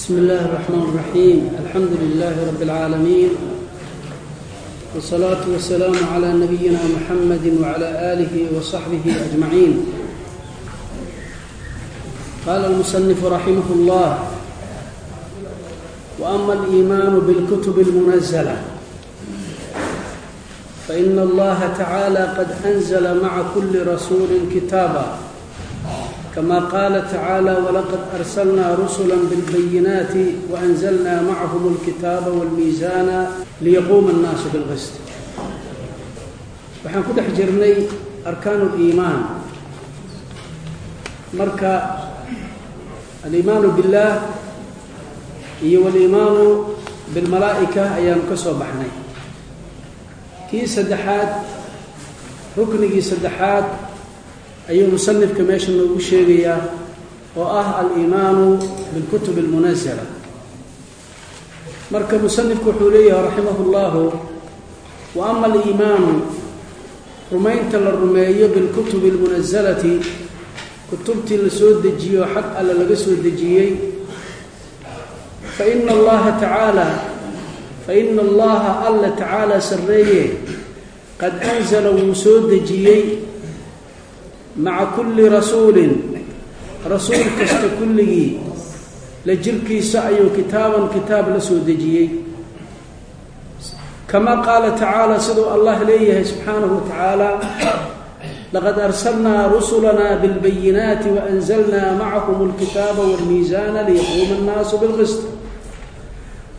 بسم الله الرحمن الرحيم الحمد لله رب العالمين والصلاة والسلام على نبينا محمد وعلى آله وصحبه أجمعين قال المصنف رحمه الله وأما الإيمان بالكتب المنزلة فإن الله تعالى قد أنزل مع كل رسول كتابا كما قال تعالى ولقد أرسلنا رسلا بالبينات وأنزلنا معهم الكتاب والميزان ليقوم الناس بالقسط waxaan ku dhex jirnay arkaan اliimaan marka aliimaanu biاllaah iyo waliimaanu bilmalaa'ika ayaanu ka soo baxnay kii saddexaad ruknigii saddexaad ayuu musanifka meesha noogu sheegayaa oo ah alimaanu bilkutub almunasala marka musanifku wuxuu leeyahay raximahu llahu wa ama alimaanu rumaynta la rumeeyo bilkutubi اlmunasalati kutubtii la soo oo xaq alle laga soo dejiyey faina allaha tacaala faina allaha alla tacaala sarreeye qad anzala wuu soo dejiyey maca kulli rasuulin. Rasuul kasta kulligii la jirkiisa ayuu kitaaban kitaab la soo dejiyey. Kama qaala tacaala siduu allah leeyahay subxaanahu wa tacaala laqad arsalnaa rusulana bilbayinaati waanzalnaa macahum alkitaaba walmiisaana liyaquuma annaasu bilqist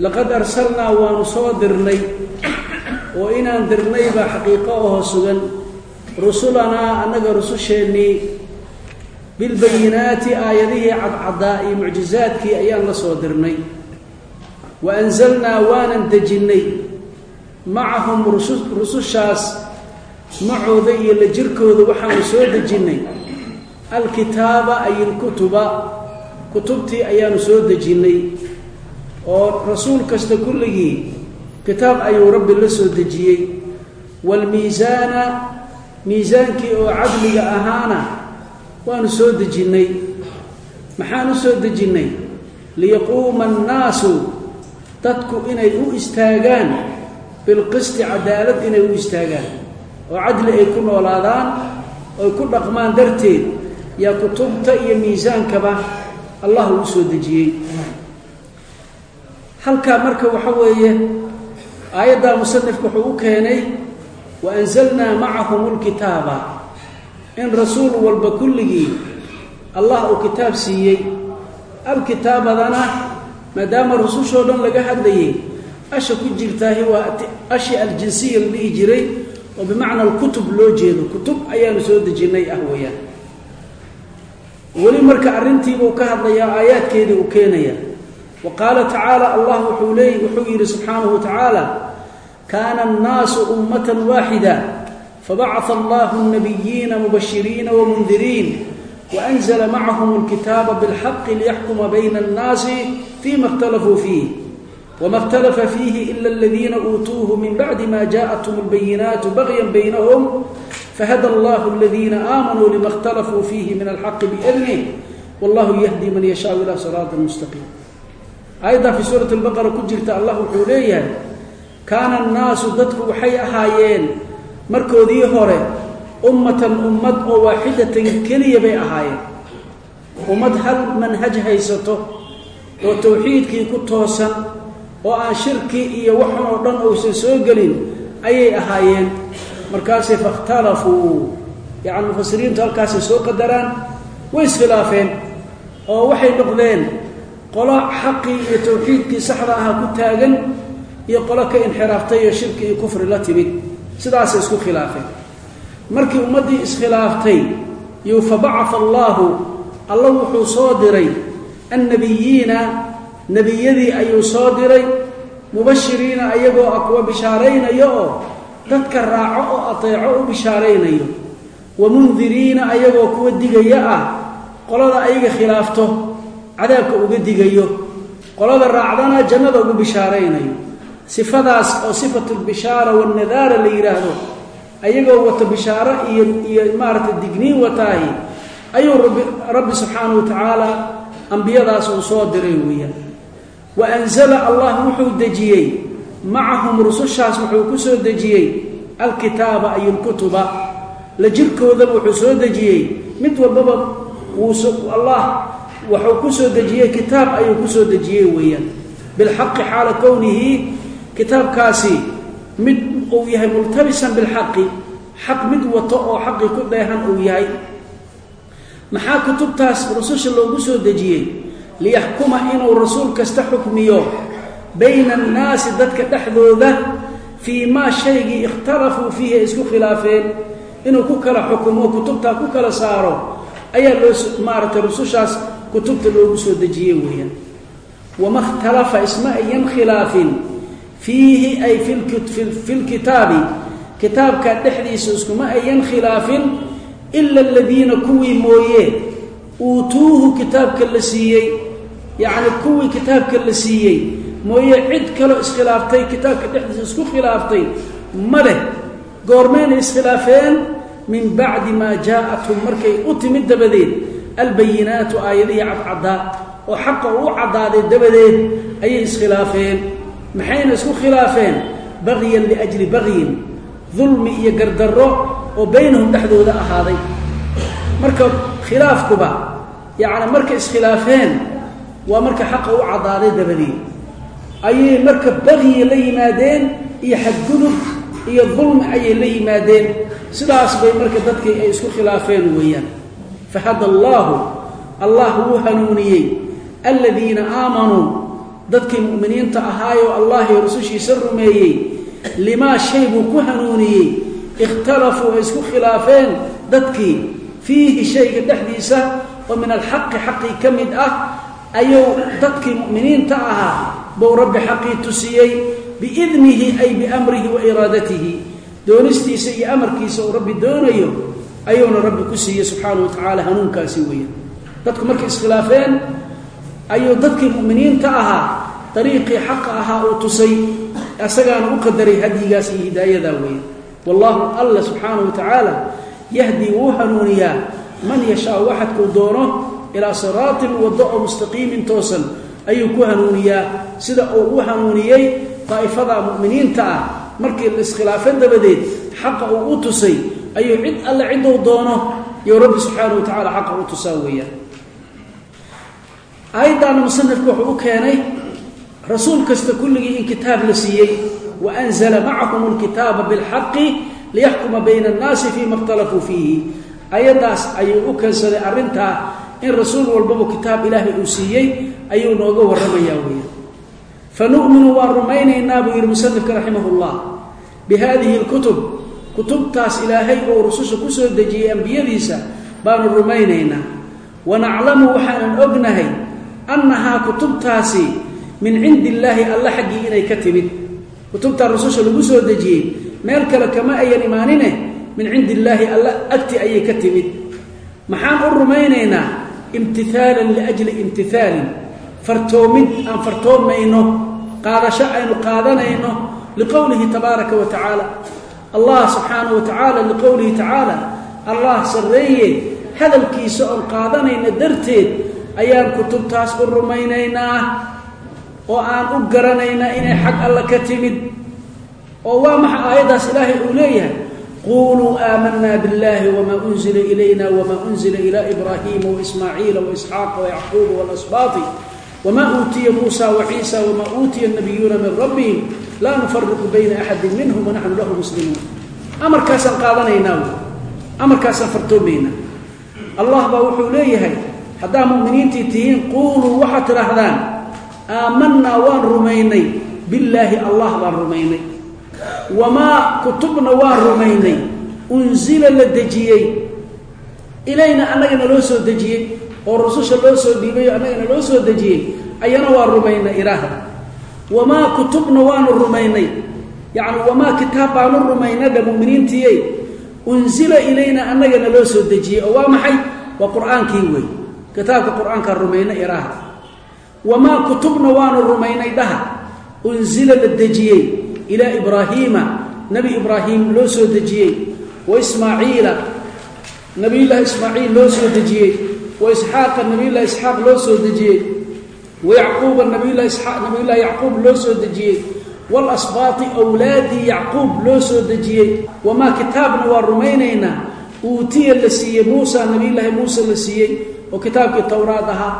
laqad arsalnaa waanu soo dirnay. Oo inaan dirnay baa xaqiiqo oo sugan rusulanaa annaga rususheennii bilbayinaati aayadihii cadcaddaa iyo mucjizaadkii ayaan la soo dirnay. Wa anzalnaa waanan dejinnay macahum rusushaas macooda iyo la jirkooda waxaanu soo dejinnay alkitaaba ay ilkutuba kutubtii ayaanu soo dejinnay oo rasuul kasta kulligii kitaab ayuu rabbi la soo dejiyey. Waalmiisaana miisaankii oo cadliga ahaana waanu soo dejinnay. Maxaan u soo dejinnay? Liyaquuma annaasu dadku inay u istaagaan bilqisti cadaalad inay u istaagaan. Oo cadli ay ku noolaadaan oy ku dhaqmaan darteed yaa kutubta iyo miisaankaba allah uu soo dejiyey. Halkaa marka waxa weeye aayaddaa musanifka wuxuu u keenay waanzalnaa macahum lkitaaba in rasuul walba kulligii allah uu kitaab siiyey alkitaabadana maadaama rusushoo dhan laga hadlayay asha ku jirtaahi waa ashi aljinsiya la dhihi jiray oo bimacna alkutub loo jeedo kutub ayaanu soo dejinnay ah weeyaan weli marka arrintiibuu ka hadlayaa aayaadkeedii uu keenaya wa qaala tacaala allah wuxuu leey wuxuu yidhi subxaanahu wa kaana annaasu ummatan waaxida fabacaa allahu nabiyiina mubashiriina wamundiriin waanzla macahum alkitaaba bilxaqi liyaxkuma bayna annaasi fima اkhtalafuu fiih wma اhtalafa fiihi ila aladiina uutuuhu min bacdi ma jaaءathum اlbayinaatu bagya baynahum fahada allahu aladiina aamanuu lima اkhtalafuu fiihi min alxaqi biidnih wallahu yahdi man yashaau ila siraati mustaqiim aayaddan fii suurati lbaqara ku jirta allah wuxuu leeyahay kaana annaasu dadku waxay ahaayeen markoodii hore ummatan ummad oo waaxidatan keliya bay ahaayeen. Ummad hal manhaj haysato oo tawxiidkii ku toosan oo aan shirki iyo waxan oo dhan uusan soo gelin ayay ahaayeen. Markaasay fakhtalafuu yacani mufasiriintu halkaasay soo qadaraan way iskhilaafeen oo waxay noqdeen qolo xaqii iyo tawxiidkii saxda aha ku taagan iyo qolo ka inxiraaftay iyo shirki iyo kufri la timid. Sidaasay isku khilaafeen. Markii ummaddii iskhilaaftay iyo fabacaa allaahu alla wuxuu soo diray annabiyiina nebiyadii ayuu soo diray mubashiriina ayagoo ah kuwa bishaaraynaya oo dadka raaco oo ateeco u bishaaraynayo. Wa mundiriina ayagoo kuwa digaya ah qolada ayaga khilaafto cadaabka uga digayo. Qolada raacdana jannada ugu bishaaraynayo sifadaas oo sifatulbishaara wanadaara la yidhaahdo ayagoo wata bishaaro iyo iyo maaragtay digniin wataahi ayuu rabbi subxaanahu wa tacaala ambiyadaas uu soo diray weeyaan. Wa anzala allah wuxuu dejiyey macahum rusushaas wuxuu ku soo dejiyey alkitaaba ay lkutuba la jirkoodaba wuxuu soo dejiyey mid walbaba allah wuxuu ku soo dejiyey kitaab ayuu ku soo dejiyey weeyaan. Bilxaqi xaala kownihi kitaabkaasi mid uu yahay multabisan bilxaqi xaq mid wato oo xaqii ku dheehan uu yahay. Maxaa kutubtaas rususha loogu soo dejiyey? Liyaxkuma inuu rasuul kasta xukmiyo bayna annaasi dadka dhexdooda fii maa shaygii ikhtalafuu fiihi ay isku khilaafeen. Inuu ku kala xukumo kutubtaa ku kala saaro ayaa loo maaragtay rusushaas kutubta loogu soo dejiyey weeyaan. Wama ikhtalafa isma ayan khilaafin fiihi ay fi lkitaabi kitaabka dhexdiisa iskuma ayan khilaafin ila aladiina kuwii mooye. Uutuuhu kitaabka la siiyey yacni kuwii kitaabka la siiyey mooye cid kaloo iskhilaaftay kitaabka dhexdiisa isku khilaaftay ma leh. Goormayna iskhilaafeen min bacdi maa jaa'athum markay u timid dabadeed. Albayinaatu aayadihii cadcaddaa oo xaqa uu caddaaday dabadeed ayay iskhilaafeen maxayna isku khilaafeen? Bagyan liajli bagyin dulmi iyo gardarro oo baynahum dhexdooda ahaaday. Marka khilaafkuba yacni markay iskhilaafeen waa marka xaqa u caddaaday dabadeed ayay marka bagyi la yimaadeen iyo xadgudub iyo dulmi ayay la yimaadeen. Sidaas bay marka dadkii ay isku khilaafeen weeyaan. Fahada allaahu allah wuu hanuuniyey. Aladiina aamanuu dadkii mu'miniinta ahaayoo allahay rusushiisa rumeeyey limaa shay buu ku hanuuniyey ikhtalafuu ay isku khilaafeen dadkii. Fiihi shayga dhexdiisa oo min alxaqi xaqii ka mid ah ayuu dadkii mu'miniinta ahaa buu rabbi xaqii tusiyey biidnihi ay biamrihi wa iraadatihi. Doonistiisa iyo amarkiisa uu rabbi doonayo ayuuna rabbi ku siiyey subxaanau wa tacaala hanuunkaasi weeyaan. Dadku markay iskhilaafeen ayuu dadkii mu'miniinta ahaa dariiqii xaqa ahaa uu tusay. Asagaana u qadaray hadyigaas iyo hidaayadaa weeyaan wallaahu alla subxaanahu wa tacaala yahdii wuu hanuuniyaa man yashaau waxadkuu doono ilaa siraatin waddo oo mustaqiimin toosan ayuu ku hanuuniyaa. Sida uu u hanuuniyey daa'ifada mu'miniinta ah markii la iskhilaafo dabadeed xaqa uu u tusay ayuu cid alle cidduu doono. Iyo rabbi subxaanahu wa tacala xaqa u tusaa weeyaan aayaddaana musanifku wuxuu u keenay rasuul kasta kulligii in kitaab la siiyey wa anzala macahum alkitaaba bilxaqi liyaxkuma bayna annaasi fiima ikhtalafuu fiihi. Ayaddaas ayuu u keensaday arrintaa in rasuul walbaba kitaab ilaahay uu siiyey ayuu nooga warramayaa weeyaan fa nu'minu waan rumaynaynaa buu yidhi musanifka raximah llah bi haadihi alkutub kutubtaas ilaahay uu rususha ku soo dejiyey ambiyadiisa baanu rumaynaynaa. Wanaclamu waxaanan ognahay annahaa kutubtaasi min cindi illaahi alla xaggii inay ka timid. Kutubtaa rususha lagu soo dejiyey meel kale kama ayan imaanine min cindi illaahi alla agti ayay ka timid. Maxaan u rumaynaynaa imtihaalan liajli imtihaalin fartoomid aan fartoomayno qaadasho aynu qaadanayno liqowlihi tabaaraka wa tacaala. Allah subxaanahu wa tacaala liqowlihi tacaala allah sarreeye hadalkiisa oon qaadanayna darteed ayaan kutubtaas u rumaynaynaa oo aan u garanaynaa inay xag alla ka timid oo waa maxa aayaddaas ilaahay uu leeyahay? Quluu aamanaa biاllahi wma unzila ilayna wma unzila ila ibraahiima waismaaciila waisxaaqa wayacquuba walasbaati wma uutiya muusa waciisa wma uutiya nabiyuuna min rabbihim laa nufariqu bayna axadi minhum wanaxnu lahu muslimuun. Amarkaasaan qaadanaynaa amarkaasaan fartoomaynaa allah baa wuxuu leeyahay haddaa mu'miniintii tihiin quuluu waxaad tidhaahdaan aamanaa waan rumaynay billaahi allah baan rumaynay. Wamaa kutubna waan rumaynay unsila la dejiyey. Ilayna annagana loo soo dejiyey oo rususha loo soo dhiibayo annagana loo soo dejiyey ayana waan rumaynay ilaahda wamaa kutubna waanu rumaynay. Yacni wamaa kitaab baanu rumaynadha muminiintiiye unsila ilayna annagana loo soo dejiyey oo waa maxay? Waa qur'aankii wey kitaabka qur'aankaa rumayna iraahda wamaa kutubna waanu rumaynay dhaha. Unsila la dejiyey ilaa ibraahiima nebi ibraahim loo soo dejiyey. Wa ismaaciila. Nebiyullaahi ismaaciil loo soo dejiyey. Wa isxaaqa. Nebiyullahi isxaaq loo soo dejiyey. Wayacquuba nabiylahi isxaaq nabiyullahi yacquub loo soo dejiyey. Walasbaati awlaadii yacquub loo soo dejiyey. Wamaa kitaabna waa rumaynaynaa uutiya la siiyey muusa. Nabiyullaahi muuse la siiyey oo kitaabkii towraad ahaa.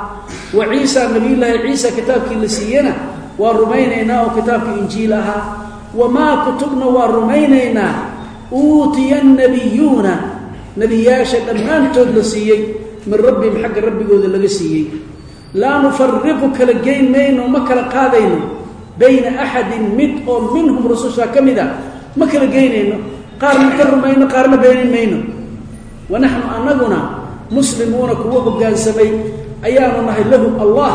Wa ciisa nabiyullaahi ciisa kitaabkii la siiyena waa rumaynaynaa oo kitaabkii injiil ahaa. Wamaa kutubna waa rumaynaynaa. Uutiya annabiyuuna nebiyaasha dhammaantood la siiyey. Min rabbihim xagga rabbigooda laga siiyey. Laa nufariqu kala geyn mayno ma kala qaadayno. Bayna axadin mid oo minhum rususha ka mid a. Ma kala geynayno. Qaarna ka rumayno qaarna beenin mayno. Wa naxnu annaguna muslimuuna kuwa hoggaansamay ayaanu nahay lahu allah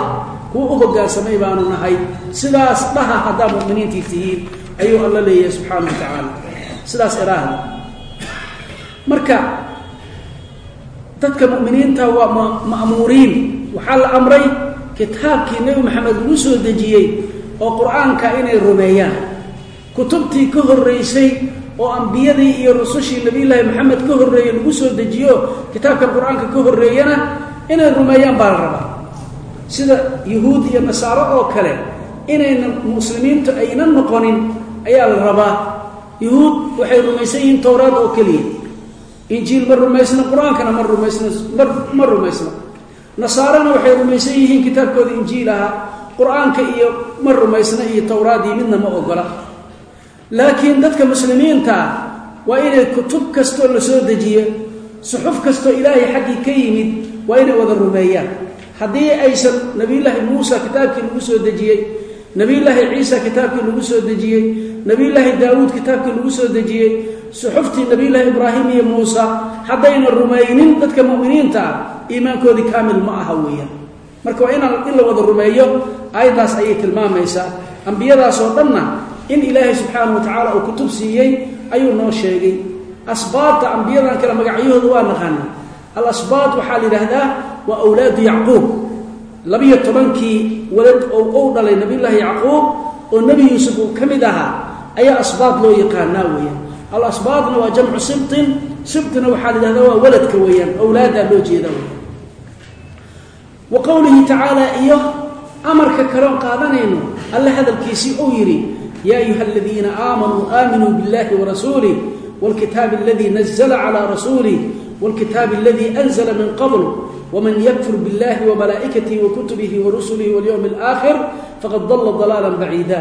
kuwa u hoggaansamay baanu nahay. Sidaas dhaha haddaa mu'miniintii tihiin ayuu alla leeyahay subxaana wa tacaala. Sidaas iraahda marka dadka mu'miniinta waa ma'muuriin. Waxaa la amray kitaabkii nebi maxamed lagu soo dejiyey oo qur'aanka inay rumeeyaan. Kutubtii ka horraysay oo ambiyadii iyo rusushii nebiyullaahi maxamed ka horreeyey lagu soo dejiyo kitaabkan qur'aanka ka horreeyana inay rumeeyaan baa la rabaa. Sida yuhuud iyo nasaaro oo kale inayna muslimiintu aynan noqonin ayaa la rabaa. Yuhuud waxay rumaysan yihiin towraad oo keliya. Injiil ma rumaysna qur'aankana ma rumaysna ma rumaysna. Nasaarana waxay rumaysan yihiin kitaabkooda injiil ahaa qur'aanka iyo ma rumaysna iyo towraadii midna ma ogola laakiin dadka muslimiinta ah waa inay kutub kastoo la soo dejiyo suxuf kastoo ilaahay xaggii ka yimid waa inay wada rumeeyaan. Haddii aysan nebiyullaahi muusa kitaabkii lagu soo dejiyey nebiyullaahi ciisa kitaabkii lagu soo dejiyey nebiyullaahi daawuud kitaabkii lagu soo dejiyey suxuftii nebiyullaahi ibraahim iyo muusa haddayna rumaynin dadka mu'miniinta ah iimaankoodii kaamil ma aha weeyaan. Marka waa inaan in la wada rumeeyo aayaddaas ayay tilmaamaysaa. Ambiyadaas oo dhanna in ilaahay subxaana wa tacaala uu kutub siiyey ayuu noo sheegay. Asbaabta ambiyadan kale magacyahooda waa naqaana alasbaat waxaa la yidhaahdaa waa awlaadu yacquub. Labiyo tobankii walad ou dhalay nabiyullaahi yacquub oo nebi yuusuf uu ka mid ahaa ayaa asbaat loo yaqaanaa weeyaan. Alasbaatna waa jamcu sibtin. Sibtina waxaa la yidhahdaa waa waladka weeyaan awlaaddaa loo jeeda weyaan wa qowlihi tacaala iyo amarka kaloon qaadanayno alle hadalkiisii uu yidhi ya ayuha aladiina aamanuu aaminuu biاllahi warasuulih wاlkitaabi aladii nazla calى rasuulih wاlkitaabi aladii anzla min qabl wman ykfur biاllahi wmalaa'ikatihi wakutubihi warusulihi walyowmi اlآakhir faqad dalla dalaala baciida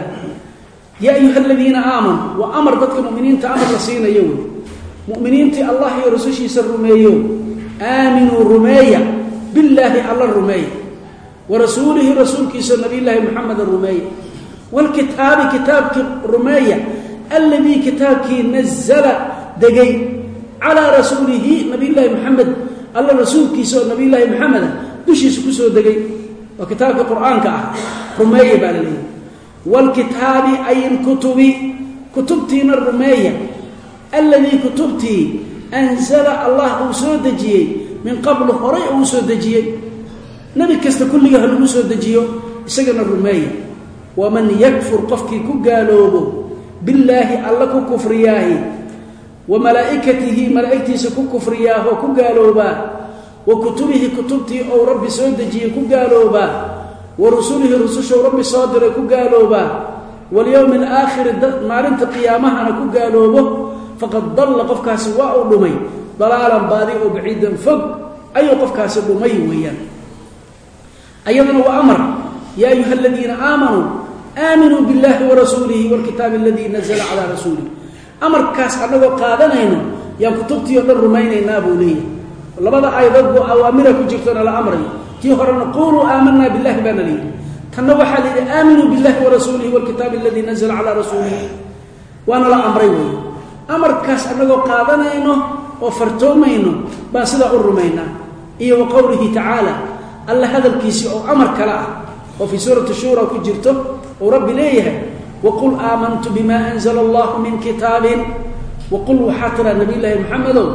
ya ayuha aladiina aamanuu waa amar dadka muminiinta amar la siinayo wey muminiintii allah iyo rusushiisa rumeeyo aaminuu rumeeya billaahi alla rumeeya warasuulihi rasuulkiisa nabiyllaahi muxameda rumeeya wlkitaabi kitaabkii rumeeya alladii kitaabkii nazla degay calaa rasuulihi nabiyllaahi maxamed alla rasuulkiisa oo nabiyllaahi maxameda dushiisa ku soo degay oo kitaabka qur'aanka ah rumeeya baa la leeyahy wlkitaabi ay lkutubi kutubtiina rumeeya alladii kutubtii anzala allah uu soo dejiyey min qablu horay uu soo dejiyey nebi kasta kulliga ha soo dejiyo isagana rumeeya waman yakfur qofkii ku gaaloobo billaahi alla ku kufriyaahi wa malaa'ikatihi malaa'igtiisa ku kufriyaahoo ku gaaloobaa wa kutubihi kutubtii ou rabbi soo dejiyey ku gaaloobaa wa rusulihi rusushou rabbi soo diray ku gaaloobaa walyowmi alaakhiri maalinta qiyaamahana ku gaaloobo faqad dalla qofkaasi waa uu dhumay dalaalan baadi oo baciidan fog ayuu qofkaasi dhumay weeyaan ayaduna waa amar yaa ayuha aladiina aamanuu aaminuu biاllahi warasuulihi wاlkitaabi aladii nazla calaa rasuulih amarkaas annagoo qaadanayno yaan kutubtii o dhan rumaynaynaa buu leeyahay labada aayadood buu awaamira ku jirtona la amrayo tii horena quluu aamanaa billahi baana layidhi tanna waxaa la yidhi aaminuu biاllahi warasuulihi wاlkitaabi aladii nazla calaa rasuulihi waana la amray wey amarkaas annagoo qaadanayno oo fartoomayno baan sidaa u rumaynaa iyo wa qowlihi tacaala alla hadalkiisii oo amar kale ah oo fii suurati shuura ku jirto uu rabbi leeyahay waqul aamantu bima anzla allahu min kitaabin. Waqul waxaa tiraa nabiy llaahi maxamedow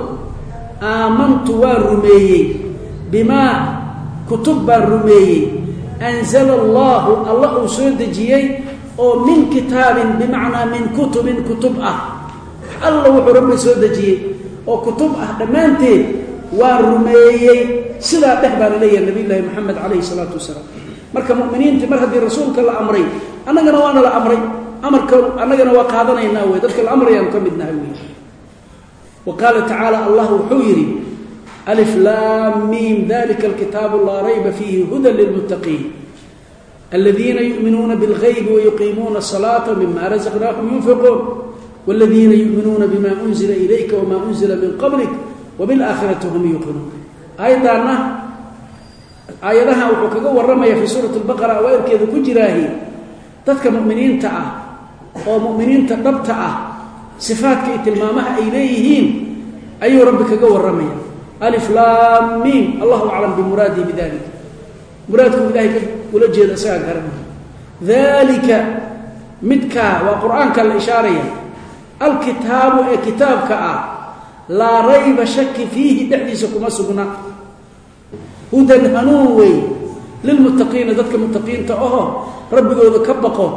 aamantu waan rumeeyey bimaa kutub baan rumeeyey. Anzala allahu alla uu soo dejiyey oo min kitaabin bimacnaa min kutubin kutub ah. Alla wuxuu rabbi soo dejiyey oo kutub ah dhammaanteed waan rumeeyey. Sidaa dheh baa la leeyahay nabiy llaahi moxamed calayhi salaatu wasalaam. Marka muminiintii mar haddii rasuulka la amray annagana waana la amray. Amarka annagana waa qaadanaynaa wey dadka la amrayaanu ka midnahay wey wa qaala tacaala allah wuxuu yidhi alif laam miim dalika alkitaabu laa rayba fiihi hudan lilmuttaqiin. Aladiina yuminuuna bilgaybi wayuqiimuuna asalaata mima razaqnaahum yunfiquun. Wladiina yuminuuna bima unzila ilayka wma unzila min qablik wabilaakhirati hum yuuqinuun. Aayaddaanna aayadaha wuxuu kaga warramaya fii suurati lbaqara awaairkeeda ku jiraahi dadka muminiinta ah oo muminiinta dhabta ah sifaadka iyo tilmaamaha ay leeyihiin ayuu rabbi kaga warramaya. Alif laam miim. Allahu aclam bimuraadihi bidalik muraadku ilahay ula jeeda isagaa garanaya dalika midkaa waa qur'aanka la ishaaraya. Alkitaabu ee kitaabka ah laa rayba shaki fiihi dhexdiisa kuma sugna. Hudan hanuun wey lilmuttaqiina dadka muttaqiinta aho rabbigooda ka baqo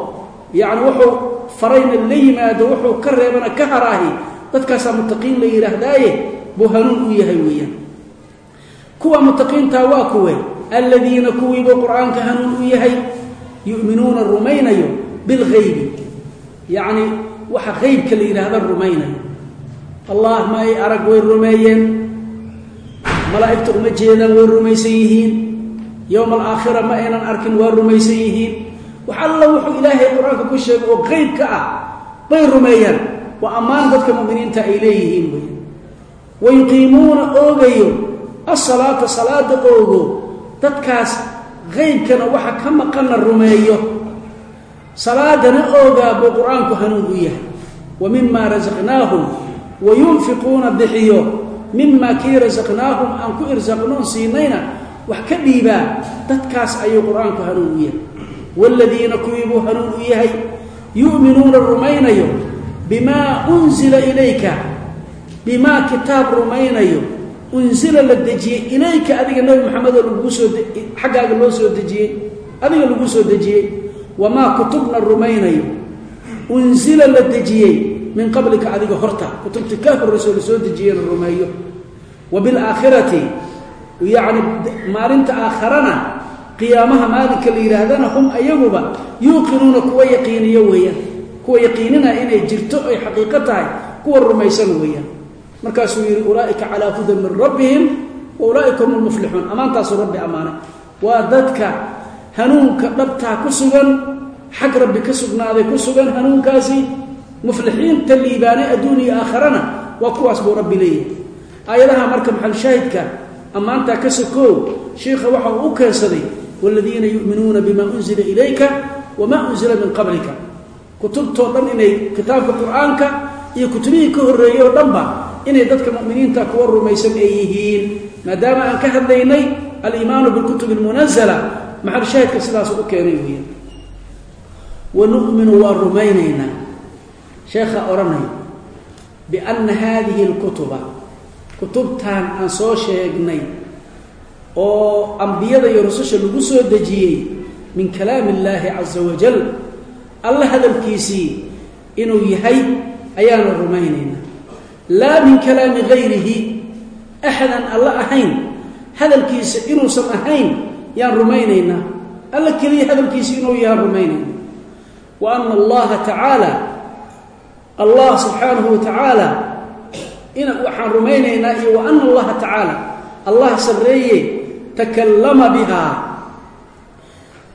yacni wuxuu farayna la yimaado wuxuu ka reebana ka haraahi dadkaasaa muttaqiin la yidhaahdaaye buu hanuun u yahay weeyaan kuwa muttaqiintaa waa kuwe aladiina kuwiibuu qur'aanka hanuun u yahay yu'minuuna rumaynayo bilgaybi yacni waxa qaybka la yidhaahda rumaynayo allah ma ay arag way rumeeyeen malaa'igta uma jeedaan way rumaysan yihiin yowma alaakhira ma aynan arkin waa rumaysan yihiin. Wax alla wuxuu ilaahay qur'aanka ku sheegay oo qeybka ah bay rumeeyaan. Waa ammaan dadka muminiinta ay leeyihiin wey wayuqiimuuna oogayo. Asalaata salaada oogo. Dadkaas qeybkana waxa ka maqanna rumeeyo. Salaadana oogaa buu qur'aanku hanuun u yahay. Wa mima rasaqnaahum wayunfiquuna bixiyo. Mima kii rasaqnaahum aan ku irsaqnoon siinayna wax ka dhiibaa dadkaas ayuu qur'aanku hanuun u yahay. Waaladiina kuwii buu hanuun u yahay. Yu'minuuna rumaynayo bimaa unzila ilayka bimaa kitaab rumaynayo. Unsila la dejiyey ilayka adiga nebi maxamed oo soo xaggaaga loo soo dejiyey adiga lagu soo dejiyey. Wamaa kutubna rumaynayo. Unsila la dejiyey min qablika adiga horta. Kutubti ka horrayso la soo dejiyeyna rumeeyo wa bilaakhirati yacni maalinta aakharana qiyaamaha maalinka la yidhaahdana hum ayaguba yuuqinuuna kuwa yaqiiniyo weeyaan. Kuwa yaqiinina inay jirto ay xaqiiqo tahay kuwa rumaysan weeyaan. Markaasuu yidhi ulaaika calaa hudan min rabbihim wa ulaaika hum lmuflixuun ammaantaasuu rabbi ammaanay waa dadka hanuunka dhabtaa ku sugan xag rabbi ka sugnaaday ku sugan hanuunkaasi muflixiinta liibaanay adduun iyo aakharana waa kuwaas buu rabbi leeyahay ammaantaa ka sokoow shiikha waxa uu u keensaday waaladiina yu'minuuna bima unzila ilayka wamaa unzila min qablika. Kutubtoo dhan inay kitaabka qur'aanka iyo kutubihii ka horreeyey oo dhanba inay dadka muminiinta kuwa rumaysan ay yihiin. Maadaama aan ka hadlaynay aliimaanu bilkutub almunazala maxal shaahidka sidaasu u keenay weeyaan wa nu'minu waa rumaynaynaa. Sheekha odhanaya bianna haadihi alkutuba kutubtan aan soo sheegnay oo ambiyada iyo rususha lagu soo dejiyey min kalaami illaahi caza wajal alla hadalkiisii inuu yahay ayaanu rumaynaynaa. Laa min kalaami gayrihi axadan alla ahayn hadalkiisa inuusan ahayn yaan rumaynaynaa. Alla keliya hadalkiisa inuu yahaan rumaynayna wa ana allaha tacaala allah subxaanahu wa tacaala waxaan rumaynaynaa iyo wa allaha tacaala allah sarreeye takallama bihaa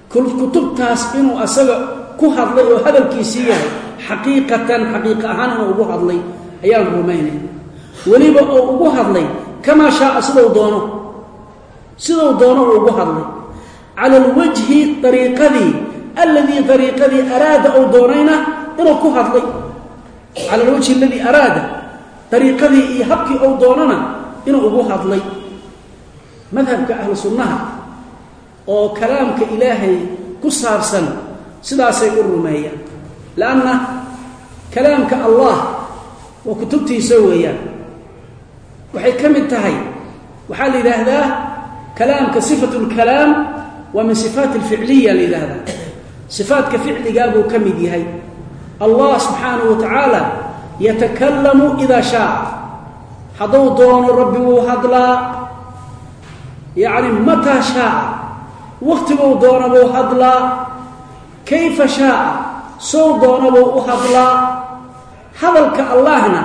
kutubtaas inuu asaga ku hadlay oo hadalkiisii yahay xaqiiqatan xaqiiqa ahaan inuu ugu hadlay ayaan rumaynayna weliba oo ugu hadlay kamaa shaaa sidau doono sidau doono uu ugu hadlay. Cala alwajhi ariiqadii alladii ariiqadii araada ou doonayna inuu ku hadlay. Cala alwajhi aladii araada ariiqadii iyo habkii ou doonana inuu ugu hadlay. Madhabka ahlu sunnaha oo kalaamka ilaahay ku saabsan sidaasay u rumeeyaan. Lanna kalaamka allah waa kutubtiisa weeyaan. Waxay ka mid tahay waxaa la yidhaahdaa kalaamka sifat lkalaam waa min sifaat alficliya la yidhaahdaa. Sifaatka ficligaa buu ka mid yahay. Allah subxaanahu wa tacaala yatakalamu idaa shaaa hadduu doono rabbi wuu hadlaa. Yacni mataa shaaa wakhtiguu doonabuu hadlaa. Kayfa shaaa sow doonabuu u hadlaa. Hadalka allahna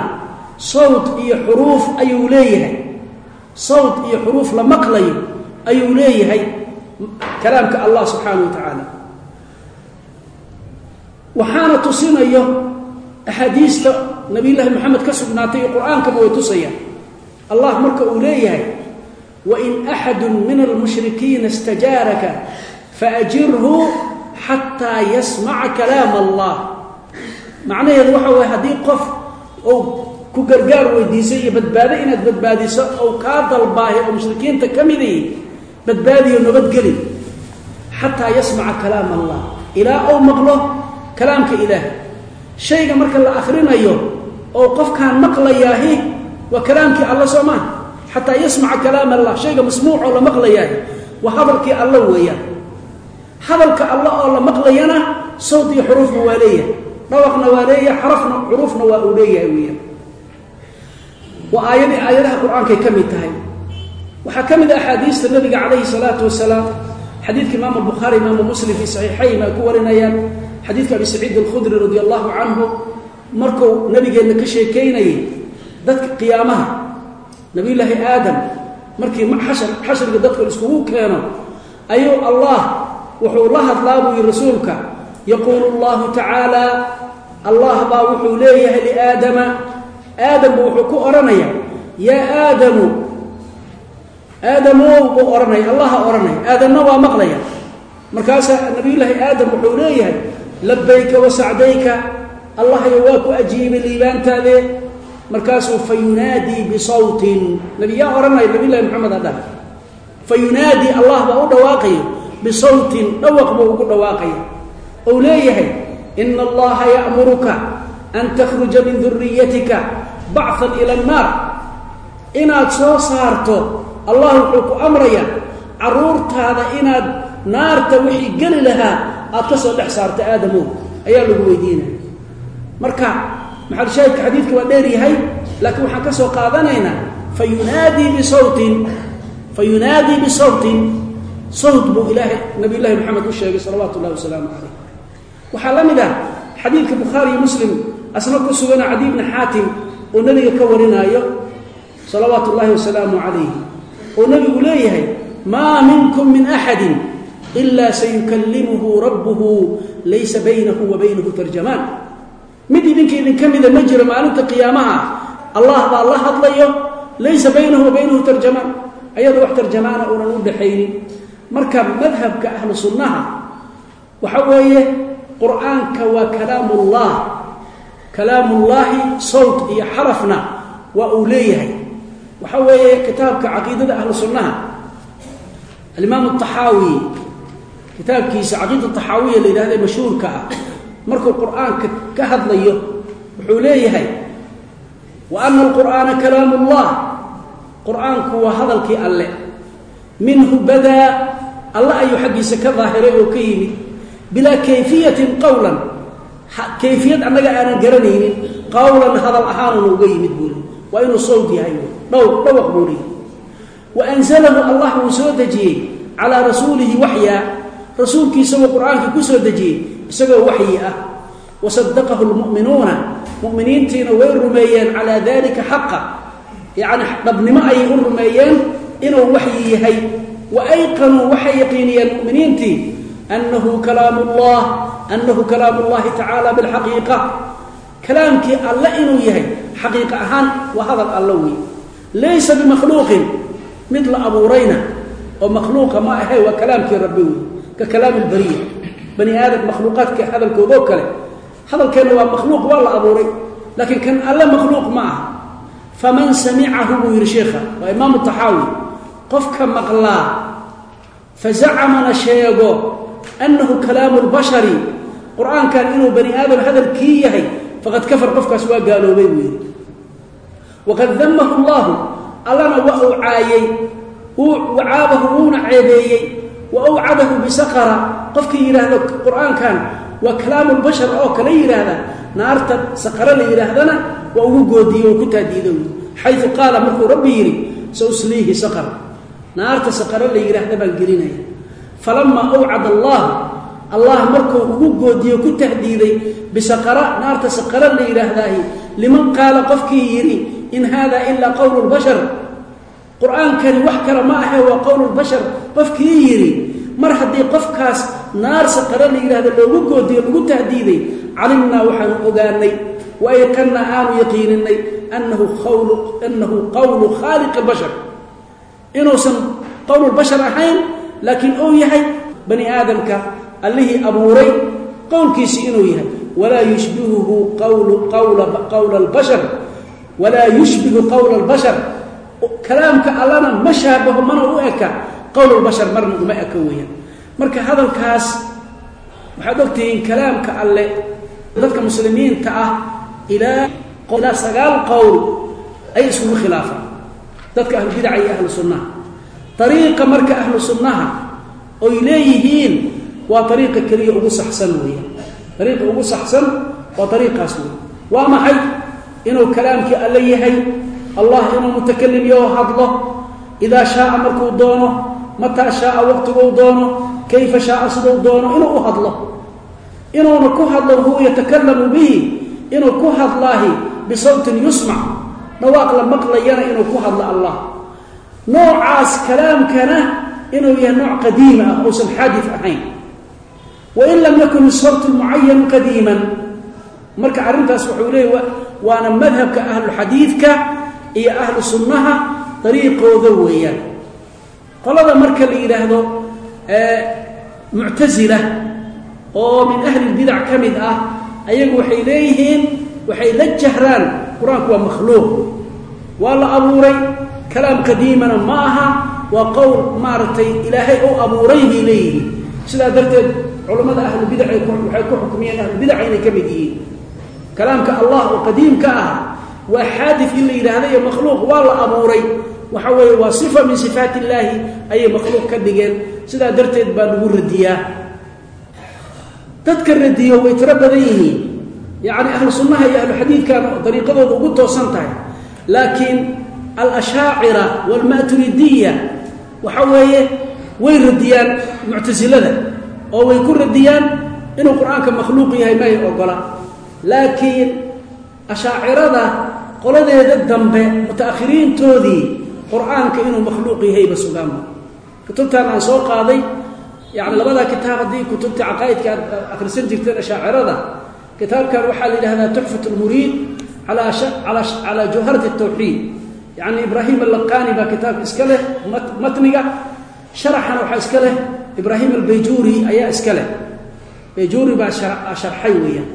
sawt iyo xuruuf ayuu leeyahay. Sawt iyo xuruuf la maqlayo ayuu leeyahay kalaamka allah subxaanahu wa tacaala waxaana tusinayo axaadiista nabiyullaahi moxamed ka sugnaatay iyo qur'aankaba way tusayaan. Allah marka uu leeyahay wain axadu min almushrikiina istajaaraka faajirhu xataa yasmaca kalaam allah. Macnaheedu waxa waye haddii qof ou ku gargaar weydiisay iyo badbaado inaad badbaadiso ou kaa dalbaahay oo mushrikiinta ka midihi badbaadiyo nabadgeli xataa yasmaca kalaam allah. Ilaa ou maqlo kalaamka ilaah shayga marka la akrinayo oo qofkaan maqlayaahi waa kalaamkii alla soo maa xataa yasmaca kalaam allah shayga masmuucoo la maqlayaahi waa hadalkii alla weeyaan. Hadalka alla oo la maqlayana sawt iyo xuruufna waa leeyahay. Dhawaqna waa leeyahay xarafna xuruufna waa uu leeyahay weeyaan. Waa aayadii aayadaha qur'aankay ka mid tahay. Waxaa ka mid a axaadiista nabiga calayhi salaatu wasalaam xadiidka imaamu albukhaari imaamu muslim fii saxiixayn ay ku warinayaan. Xadiidka abi saciid alkhudri radi allahu canhu markuu nabigeenna ka sheekaynayay dadka qiyaamaha nabiyullaahi aadam markii xashar xashriga dadka iskugu keeno ayuu allah wuxuu la hadlaa buu yihi rasuulka yaquulu allahu tacaala allah baa wuxuu leeyahay liaadama aadambu wuxuu ku odhanaya yaa aadamu aadamow buu odhanaya allaha odhanaya aadamna waa maqlaya. Markaasaa nabiyullaahi aadam wuxuu leeyahay labayka wa sacdayka allahyo waa ku ajiibay liibaantaade. Markaasuu fa yunaadii bisawtin nabiyaa odhanaya nabiyullahi moxamed adhah fa yunaadii allah baa u dhawaaqaya. Bisawtin dhawaq buu ugu dhawaaqaya. Ou leeyahay ina allaha ya'muruka an takhruja min duriyatika bachan ila annaar inaad soo saarto allah wuxuu ku amrayaa caruurtaada inaad naarta wixii geli lahaa aad ka soo dhex saarto aadamow ayaa lagu weydiinaya. Marka maxalshaahidka xadiidka waa dheer yahay laakiin waxaan ka soo qaadanaynaa fa yunaadii bisawtin fa yunaadii bisawtin sawt buu ilaahay nabiy llahi moxamed u sheegay salawaatu ullahi wasalaamu calayh. Waxaa la mid ah xadiidka bukhaari iyo muslim asna ku sugana cadi bni xaatim oo nebiga ka warinaayo salawaatu ullaahi wasalaamu calayh oo nebigu leeyahay maa minkum min axadin ila sayukallimuhu rabbuhu laysa baynahu wa baynahu tarjamaan. Mid idinka idinka mida ma jiro maalinta qiyaamaha allah baa la hadlayo laysa baynahu wa baynahu tarjamaan. Ayadoo wax tarjamaana uunan u dhaxaynin marka madhabka ahlu sunnaha waxa weeye qur'aanka waa kalaamullah. Kalaamullaahi sawt iyo xarafna waa uu leeyahay waxa weeye kitaabka caqiidada ahlu sunnaha alimaam axaawi kitaabkiisa caqiida taxaawiya la yidhahda mashhuurka ah. Markuu qur'aanka ka hadlayo wuxuu leeyahay wa ana alqur'aana kalaam ullah qur'aanku waa hadalkii alle. Minhu badaa alle ayuu xaggiisa ka daahiray oo ka yimid bilaa kayfiyatin qowlan kayfiyad annaga aanan garanaynin qowlan hadal ahaanuna uga yimid buuli waa inuu sawd yahay dhow dhawaq buu leeyahy wa anzalahu allah wuu soo dejiyey calaa rasuulihi waxyaa rasuulkiisagoo qur'aankii ku soo dejiyey isagoo waxyi ah. Wasadaqahu lmu'minuuna mu'miniintiina way rumeeyeen calaa dalika xaqa. Yacni dhabnimo ayay u rumeeyeen inuu waxyi yahay. Wa ayqanuu waxay yaqiiniyeen mu'miniintii annahu kalaamu llah annahu kalaamu llahi tacaala bilxaqiiqa. Kalaamkii alle inuu yahay xaqiiqa ahaan waa hadal alla wey laysa bimakhluuqin mid la abuurayna oo makhluuqa ma ahe waa kalaamkii rabbi wey ka kalaam albariya bani aadam makhluuqaadka hadalkoodoo kale hadalkeenna waa makhluuq waa la abuuray laakiin kan alle makhluuq ma aha faman samicahu buu yidhi sheikha waa imaamu taxaawi qofka maqlaa fazacamana sheego annahu kalaamu lbashari qur'aankan inuu bani aadam hadalkii yahay faqad kafar qofkaas waa gaaloobay buu yidhi waqad damahu llahu allana waa uu caayey wacaabahu wuuna ceebeeyey wa awcadahu bisaqara qofkii yidhaahdo qur'aankan waa kalaamu lbashar oo kale yidhaahda naarta saqare la yidhaahdana waa ugu goodiye oo ku taadiido xayu qaala markuu rabbi yidhi sausliihi saqar naarta saqare la yidhaahda baan gelinaya falamaa awcada allah allah markuu ugu goodiyo ku tahdiiday bisaqara naarta saqara la yidhaahdaahi liman qaala qofkii yidhi in hada ilaa qowlu lbashar qur'aankani wax kale ma ahe waa qowlu lbashar qofkii yidhi mar haddii qofkaas naar saqara la yidhahda loogu goodiyo lagu tahdiiday calimnaa waxaanu ogaanay wa ayqannaa aanu yaqiininay annahu qowlu khaaliqi bashar. Inuusan qowlulbashar ahayn laakiin uu yahay bani aadamka allihii abuuray qowlkiisii inuu yahay walaa yushbihuhu qawla albashar walaa yushbihu qowla albashar kalaamka allana ma shaabaho mana u eka qowlulbashar marna uma eka weeyaan marka hadalkaas waxaad ogtihiin kalaamka alle dadka muslimiinta ah ilaa ilaa sagaal qowl ay iskugu khilaafaan dadka ahlubidaca iyo ahlu sunnaha ariiqa marka ahlu sunnaha oy leeyihiin waa ariiqa keliya ugu saxsan weeyaan ariiqa ugu saxsan waa ariiqaas wey waa maxay? Inuu kalaamkii alle yahay allah inuu mutakalim yaho hadlo idaa shaaa markuu doono mataa shaaa waqtiguu doono kayfa shaaa siduu doono inuu u hadlo. Inuuna ku hadlo huwa yatakalamu bihi inuu ku hadlaahi bisawtin yusmac dhawaaq la maqlayana inuu ku hadlo allah. Noocaas kalaamkana inuu yahay nooc qadiima ah uusan xaadif ahayn wain lam yakun isawtu mucayanu qadiiman marka arrintaas wuxuu leeyay waana madhabka ahluxadiidka iyo ahlu sunnaha dariiqooda weeyaan qolada marka la yidhaahdo muctasila oo min ahli lbidac ka mid ah ayagu waxay leeyihiin waxay la jahraan qur'aanku waa makhluuq waa la abuuray kalaam qadiimana ma aha waa qowl maaragtay abuuray bay leeyihiin sidaa darteed culammada ahlubidac waxay ku xukmiyeen ahlubidaca inay ka mid yihiin. Kalaamka allah oo qadiimka ah waa xaadif in la yidhaahda iyo makhluuq waa la abuuray. Waxa weeye waa sifa min sifaat illaahi ayay makhluuq ka dhigeen. Sidaa darteed baa lagu radiyaa. Dadka radiyo way tiro badan yihiin. Yacni ahlu sunnaha iyo ahlu xadiidkan dariiqadooda ugu toosan tahay. Laakiin alashaacira waalmaturidiya waxa weeye way radiyaan muctasilada oo way ku radiyaan inuu qur'aanka makhluuq yahay may ogola. Laakiin ashaacirada qoladeeda dambe mutaakhiriintoodii qur'aanka inuu makhluuq yahayba sugaanba kutubtan aan soo qaaday yani labadaa kitaab haddii kutubta caqaa'idka aad akhrisan jirteen ashaacirada kitaabkan waxaa la yidhahdaa tuxfat lmuriid calaa jawharat tawxiid yani ibraahim allaqani baa kitaabka iska leh matniga sharaxana waxaa iska leh ibraahim albayjuuri ayaa iska leh. Bayjuuri baa sharxay weeyaan.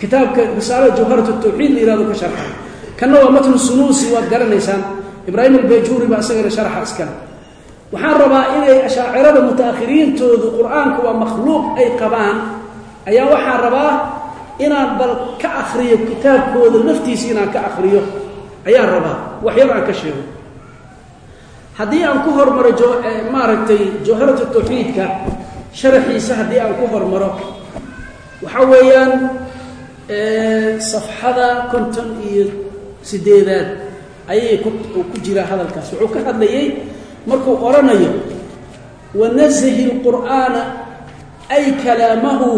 Kitaabka risaalada jawharat tawxiid la yihahdo ka sharxay kanna waa matnu sunuusi waad garanaysaan. Ibraahim albayjuuri baa isagana sharaxa iskale waxaan rabaa inay ashaacirada mutaakhiriintoodu qur'aanka waa makhluuq ay qabaan ayaa waxaan rabaa inaan bal ka akriyo kitaabkooda laftiisa inaan ka akriyo ayaan rabaa waxyaba aan ka sheego haddii aan ku hormaro maaragtay jawharatu tawxiidka sharaxiisa haddii aan ku hormaro waxaa weeyaan safxada konton iyo sideedaad ayay ku jiraa hadalkaas. Wuxuu ka hadlayay markuu odhanayo wanazahi اlqur'aana ay kalaamahu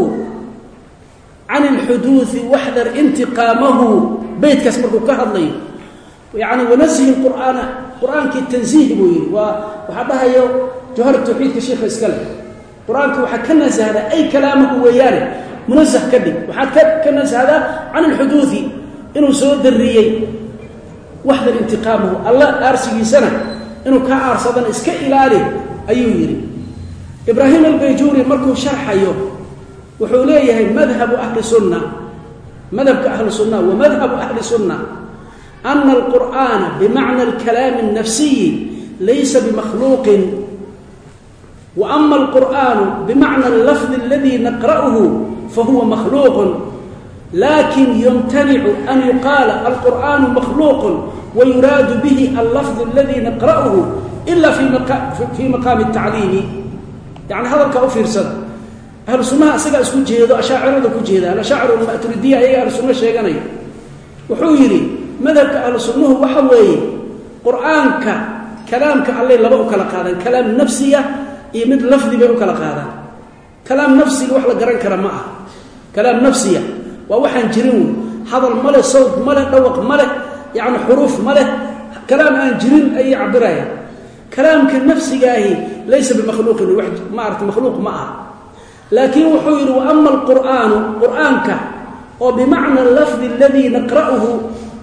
can اlxuduudi waxdar intiqaamahu. Beytkaas markuu ka hadlayo yani wanazahi qur'aana qur'aankii tanziih buu yihi waa waxaa dhahayo jawhar tawxiidka sheikha iska leh qur'aanka waxaa ka nasahdaa ay kalaamahu weeyaane munazah ka dhig. Waxaad ka nasahdaa can اlxuduudi inuu soo dariyey waxdar intiqaamahu alla aarsigiisana inuu kaa aarsadana iska ilaali ayuu yidhi. Ibraahim albayjuuri markuu sharxayo wuxuu leeyahay madhabu ahli sunna madhabka ahli sunna wa madhabu ahli sunna ana alqur'aana bimacna alkalaami الnafsiyi laysa bimakhluuqin wa ama alqur'aanu bimacna allafdi aladi naqra'uhu fahuwa makhluuqun lakin yumtanicu an yuqaala alqur'aanu makhluuqun wayuraadu bihi allafd aladi naqra'uhu ila fii maqaami الtacliimi yani hadalkaa u fiirsada ahlu sunnaha isagaa isku jeedo ashaacirada ku jeedaan ashaacir maturidiya ayaga ahlu sunno sheeganaya wuxuu yidhi madhabka ahlu sunnuhu waxa weeye qur'aanka kalaamka allay laba u kala qaadaan kalaam nafsiya iyo mid lafdi bay u kala qaadaan kalaam nafsiga wax la garan kara ma ah kalaam nafsiya waa waxaan jirin wey hadal male sawd male dhawaq male yacni xuruuf male kalaam aan jirin ayay cabirayaan kalaamka nafsigaahi laysa bimakhluuqin maarata makhluuq ma ah laakiin wuxuu yidhi wa ama alqur'aanu qur'aanka oo bimacna lafdi aladii naqra'uhu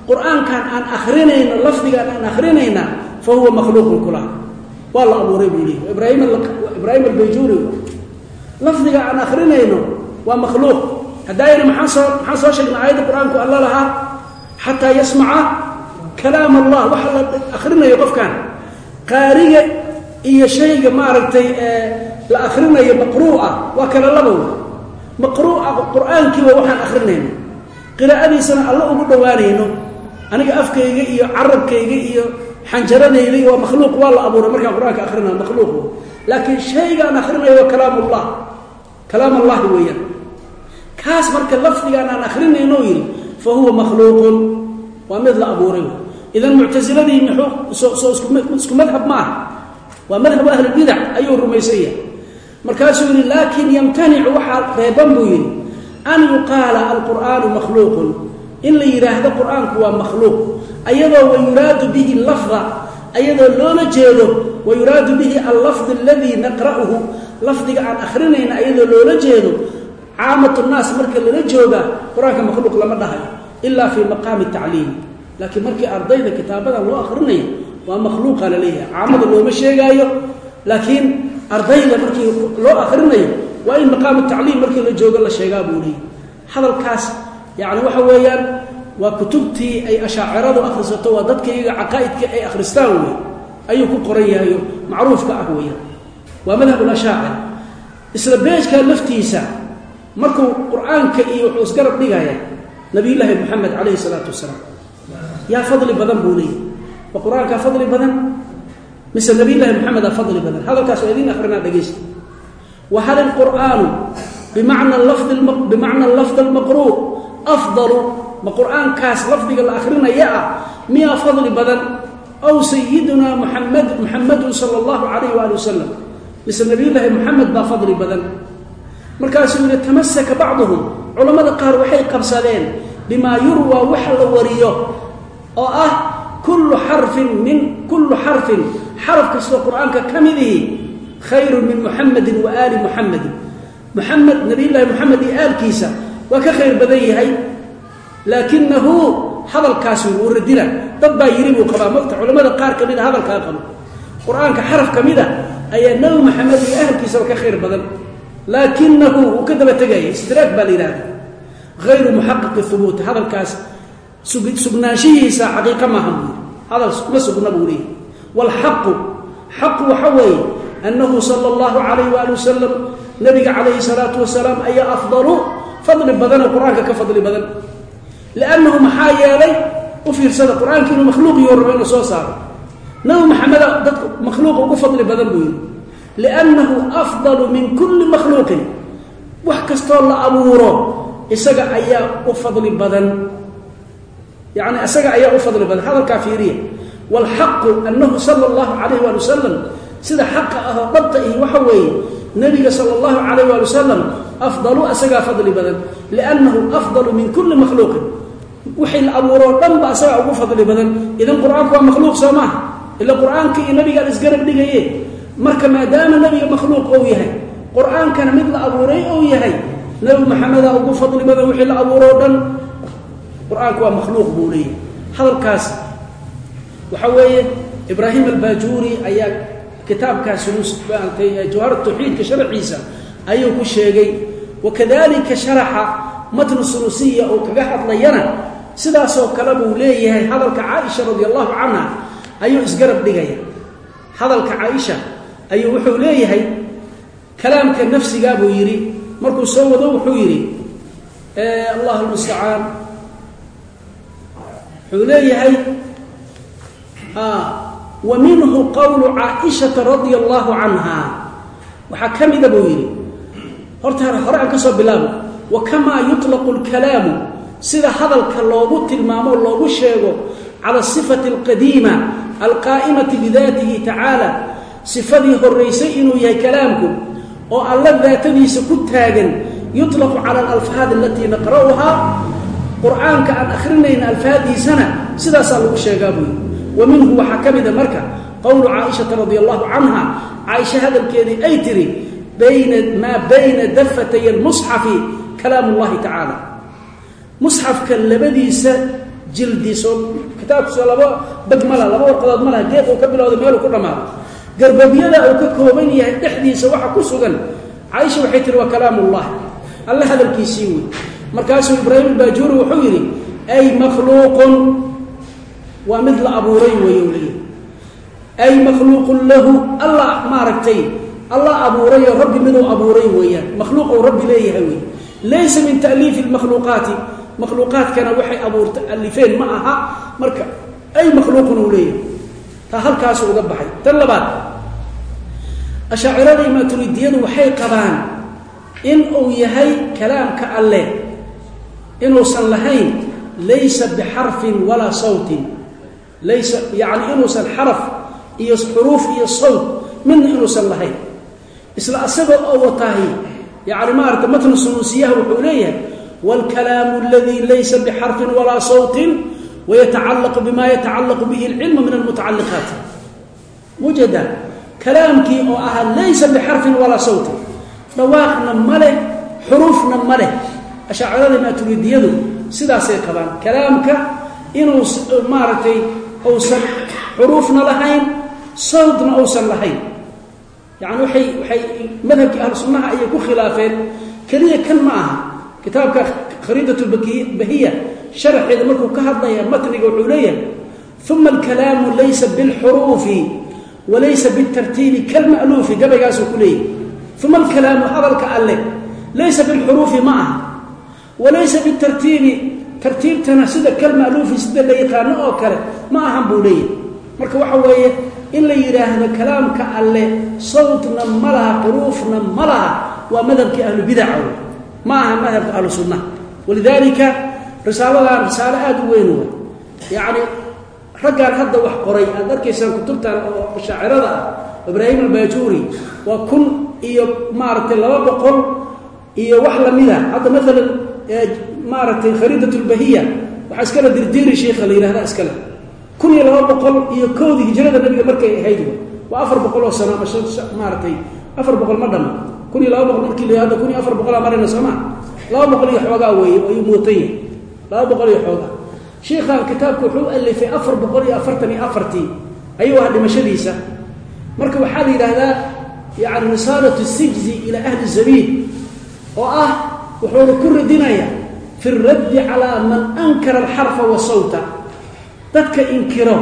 qur'aankan aan akrinayno lafdigaan aan akrinayna fa huwa makhluuqun kula. Waa la abuuray buu leeyay ibraahim ibraahim albayjuuri lafdiga aan akrinayno waa makhluuq. Haddaayna maxaan soo maxaan soo sheegnay? Aayadda qur'aanku alla lahaa xataa yasmaca kalaam allah. Waxa la akrinayo qofkan. Qaariga iyo shayga maaragtay la akrinayo maqruuca waa kala laba wey maqruuca qur'aankiiba waxaan akrinayno qiraa'adiisana alla ugu dhowaanayno aniga afkayga iyo carabkayga iyo xanjaradayda waa makhluuq waa la abuuray markaan qur'aanka akrinayo makhluuq laakiin shaygaan akrinayo kalaam ullah kalaam allahi weeyaan. Kaas marka lafdigaan aan akrinayno yidhi fa huwa makhluuqun. Waa mid la abuuray. Idan muctasiladii muxuu isku madhab ma waa madhab ahlulbidac ayuu rumaysan yahay. Markaasuu yidhi laakin yamtanicu waxaa reeban buu yidhi an yuqaala alqur'aanu makhluuqun in la yidhaahdo qur'aanku waa makhluuq. Ayadoo wayuraadu bihi lafda ayadoo loola jeedo wayuraadu bihi allafd aladii naqra'uhu lafdiga aan akrinayna ayadoo loola jeedo caamatu naas marka lala jooga qur'aanka makhluuq lama dhahayo ilaa fii maqaami tacliim. Laakiin markii ardayda kitaabadan loo akrinayo waa makhluuqa la leeyahay. Caamada looma sheegaayo laakiin ardayda markii loo akrinayo waa in maqaamu tacliim markii la joogo la sheegaa buu leeyahy hadalkaas yani waxa weeyaan waa kutubtii ay ashaaciradu akhrisato waa dadka iyaga caqaa'idka ay akhristaan wey ayuu ku qoran yahayo macruufka ah weeyaan. Waa madhab lashaacir isla beejkaa laftiisa markuu qur'aanka iyo wuxuu isgarab dhigaya nabiyullaahi moxamed calayhi salaatu wasalaam. Yaa fadli badan buu leeyahy ma qur'aankaa fadli badan mise nabiyullaahi moxamedaa fadli badan? Hadalkaas waa idiin akrinaa dhegaysta wa hal ilqur'aanu bimacna lafdi bimacna lafd almaqruuc afdalu ma qur'aankaas lafdiga la akrinaya ah? Miyaa fadli badan? Aw sayidunaa muxamed muxamedun sala allahu calayh waali wasalam mise nabiyullaahi moxamed baa fadli badan. Markaasuu yihi tamasaka bacduhum. Culammada qaar waxay qabsadeen bimaa yurwaa waxa la wariyo oo ah kullu xarfin min kullu xarfin. Xaraf kastoo qur'aanka ka midihi khayrun min muxamedin wa aali muxamedin muxamed nabiyullaahi aalkiisa waa ka khayr badan yahay. Laakinahu hadalkaasi wuu radina dad baa yiri buu qabaa. Mogta culamada qaar ka mida hadalkaa qabo. Qur'aanka xaraf ka mida ayaa nebi maxamed iyo ahalkiisaba ka khayr badan. Laakinahu wuu ka daba tegaya istidraag baa la yidhahda hayru muxaqiqi hubuuti hadalkaas sugnaanshihiisa xaqiiqa maaha buu yidhi hadal ma sugna buu leeyahy waalxaqu xaqu. Waxa weeye annahu sala allahu calayh waali wasalam nabiga calayhi salaatu wasalaam ayaa afdalu fadli badanoo qur'aanka ka fadli badan. Liannahu maxaa yeelay u fiirsada qur'aanka inuu makhluuqiyo rabo inuu soo saaro. Nabi maxameda dadka makhluuqa ugu fadli badan buu yidhi. Liannahu afdalu min kulli makhluuqin. Wax kastoo la abuuro isaga ayaa u fadli badan. Yani isaga ayaa u fadli badan. Hadalkaa fiiriya. Waalxaqu annahu sala allahu calayh waali wasalam sida xaqa ah oo dhabta ihi waxa weeye nebiga sala allahu calayh waali wasalam afdalu isagaa fadli badan liannahu afdalu min kulli makhluuqin wixii la abuuroo dhan ba isagaa ugu fadli badan idan qur'aanku waa makhluuq soo maaha ila qur'aanka iyo nabigaa la isgarab dhigaye marka maadaama nebiga makhluuq ou yahay qur'aankana mid la abuuray ou yahay nebi maxamedaa ugu fadli badan wixii la abuuroo dhan qur'aanku waa makhluuq buu leeyahay hadalkaas waxa weeye ibraahim albaajuuri ayaa kitaabkaas jawhar tawxiidka sharxiisa ayuu ku sheegay wakadalika sharaxa matnu sulusiya oo kaga hadlayana sidaasoo kale buu leeyahay hadalka caaisha radi allahu canha ayuu isgarab dhigaya. Hadalka caaisha ayuu wuxuu leeyahay kalaamka nafsigaa buu yidhi. Markuu soo wado wuxuu yidhi allah almustacaan wuxuu leeyahay wa minhu qowlu caaishata radia allahu canha waxaa ka buu yidhi horta hore aan ka soo bilaabo wa kamaa yuطlaqu اlkalaamu sida hadalka loogu tilmaamo loogu sheego cala sifati اlqadiima alqaa'imati bidaatihi tacaala sifadii horaysay inuu yahay kalaamku oo alla daatadiisa ku taagan yuطlaqu cala alalfaad alatii naqra'uhaa qur'aanka aan akrinayna alfaadiisana sidaasaa lagu sheegaa buyi wa minhu waxaa ka mida marka qowlu caaishata radi allahu canha caaisha hadalkeedii ay tiri bayna maa bayna dafatay almusxafi kalaam اllahi tacaala musxafka labadiisa jildiso kitaabkiiso laba beg mala laba warqadood malaha geed uu ka bilowday meeluu ku dhammaado garbabyada uu ka kooban yahay dhexdiisa waxa ku sugan caaisha waxay tihi waa kalaam ullah alle hadalkiisii wey. Markaasuu ibraahim albaajuuri wuxuu yidhi ay makhluuqun waa mid la abuuray ay makhluuqun lahu allah maaragtay allah abuurayoo rabbi miduu abuuray weeyaan. Makhluuq uu rabbi leeyahay wey laysa min ta'liifi lmakhluuqaati makhluuqaadkana waxay abuurta alifeen ma aha. Marka ay makhluuqun uu leeyahay. Taa halkaasu uga baxay. Tan labaad. Ashaacirada imaaturidiyadu waxay qabaan in uu yahay kalaamka alleh inuusan lahayn laysa bixarfin walaa sawtin. Laysa yacni inuusan xaraf iyo xuruuf iyo sawt midna inuusan lahayn isla asagoo oo wataahi yani maarata matnu sunuusiyaha wuxuu leeyahay wاlkalaamu اladii laysa bxarfin walaa sawtin wayatacalaqu bima yatacalaqu bihi اlcilmu min almutacaliqaat mujada kalaamkii oo ahaa laysa bixarfin walaa sawtin dhawaaqna ma leh xuruufna ma leh ashaacirada maaturidiyadu sidaasay qabaan kalaamka inuu maaragtay uusan xuruufna lahayn sawtna uusan lahayn yani waay waxay madhabkii ahlu sunnaha ayay ku khilaafeen. Keliya kan ma aha. Kitaabka khariidat bahiya sharaxeeda markuu ka hadlaya matniga wuxuu leeyahay uma alkalaamu laysa bilxuruufi walaysa bitartiibi kalma'luufi gabaygaasuu ku leeyahy uma alkalaamu hadalka alle laysa bilxuruufi ma aha. Walaysa bitartiibi tartiibtana sida kalma'luufi sida la yaqaano oo kale ma ahan buu leeyahay. Marka waxa weeye in la yidhaahdo kalaamka alle sawtna ma laha xuruufna ma waa madhabkii ahlubidaca wey ma aha madhabka ahlu sunna walidaalika risaaladan risaalo aada u weyn wa yacni raggaan hadda wax qoray aad arkaysaan kutubtan oo shaacirada ah ibraahim albaajuuri waa kun iyo maaragtay laba boqol iyo wax lamida hadda maalan maaragtay khariidat lbahiya waxaa iskale dirdiiri sheikha la yihahda iskale kun iyo laba boqol iyo koodii hijrada nabiga markay ahayd. Waa afar boqol oo sano ama maaratay afar boqol ma dhama kun iyo laba boqol markii la hadda kun iyo afar boqolaa marayna sooma laba boqol iyo xoogaa weeye ayuu muutan yahay laba boqol iyo xoogaa. Shiikhan kitaabku wuxuu alifay afar boqol iyo afartan iyo afartii. Ayuu ahaa dhimashadiisa. Marka waxaa la yidhaahdaa yani risaalatu sijzi ilaa ahli zabiid oo ah wuxuuna ku radinaya fi raddi calaa man ankara alxarfa wasawta dadka inkiro.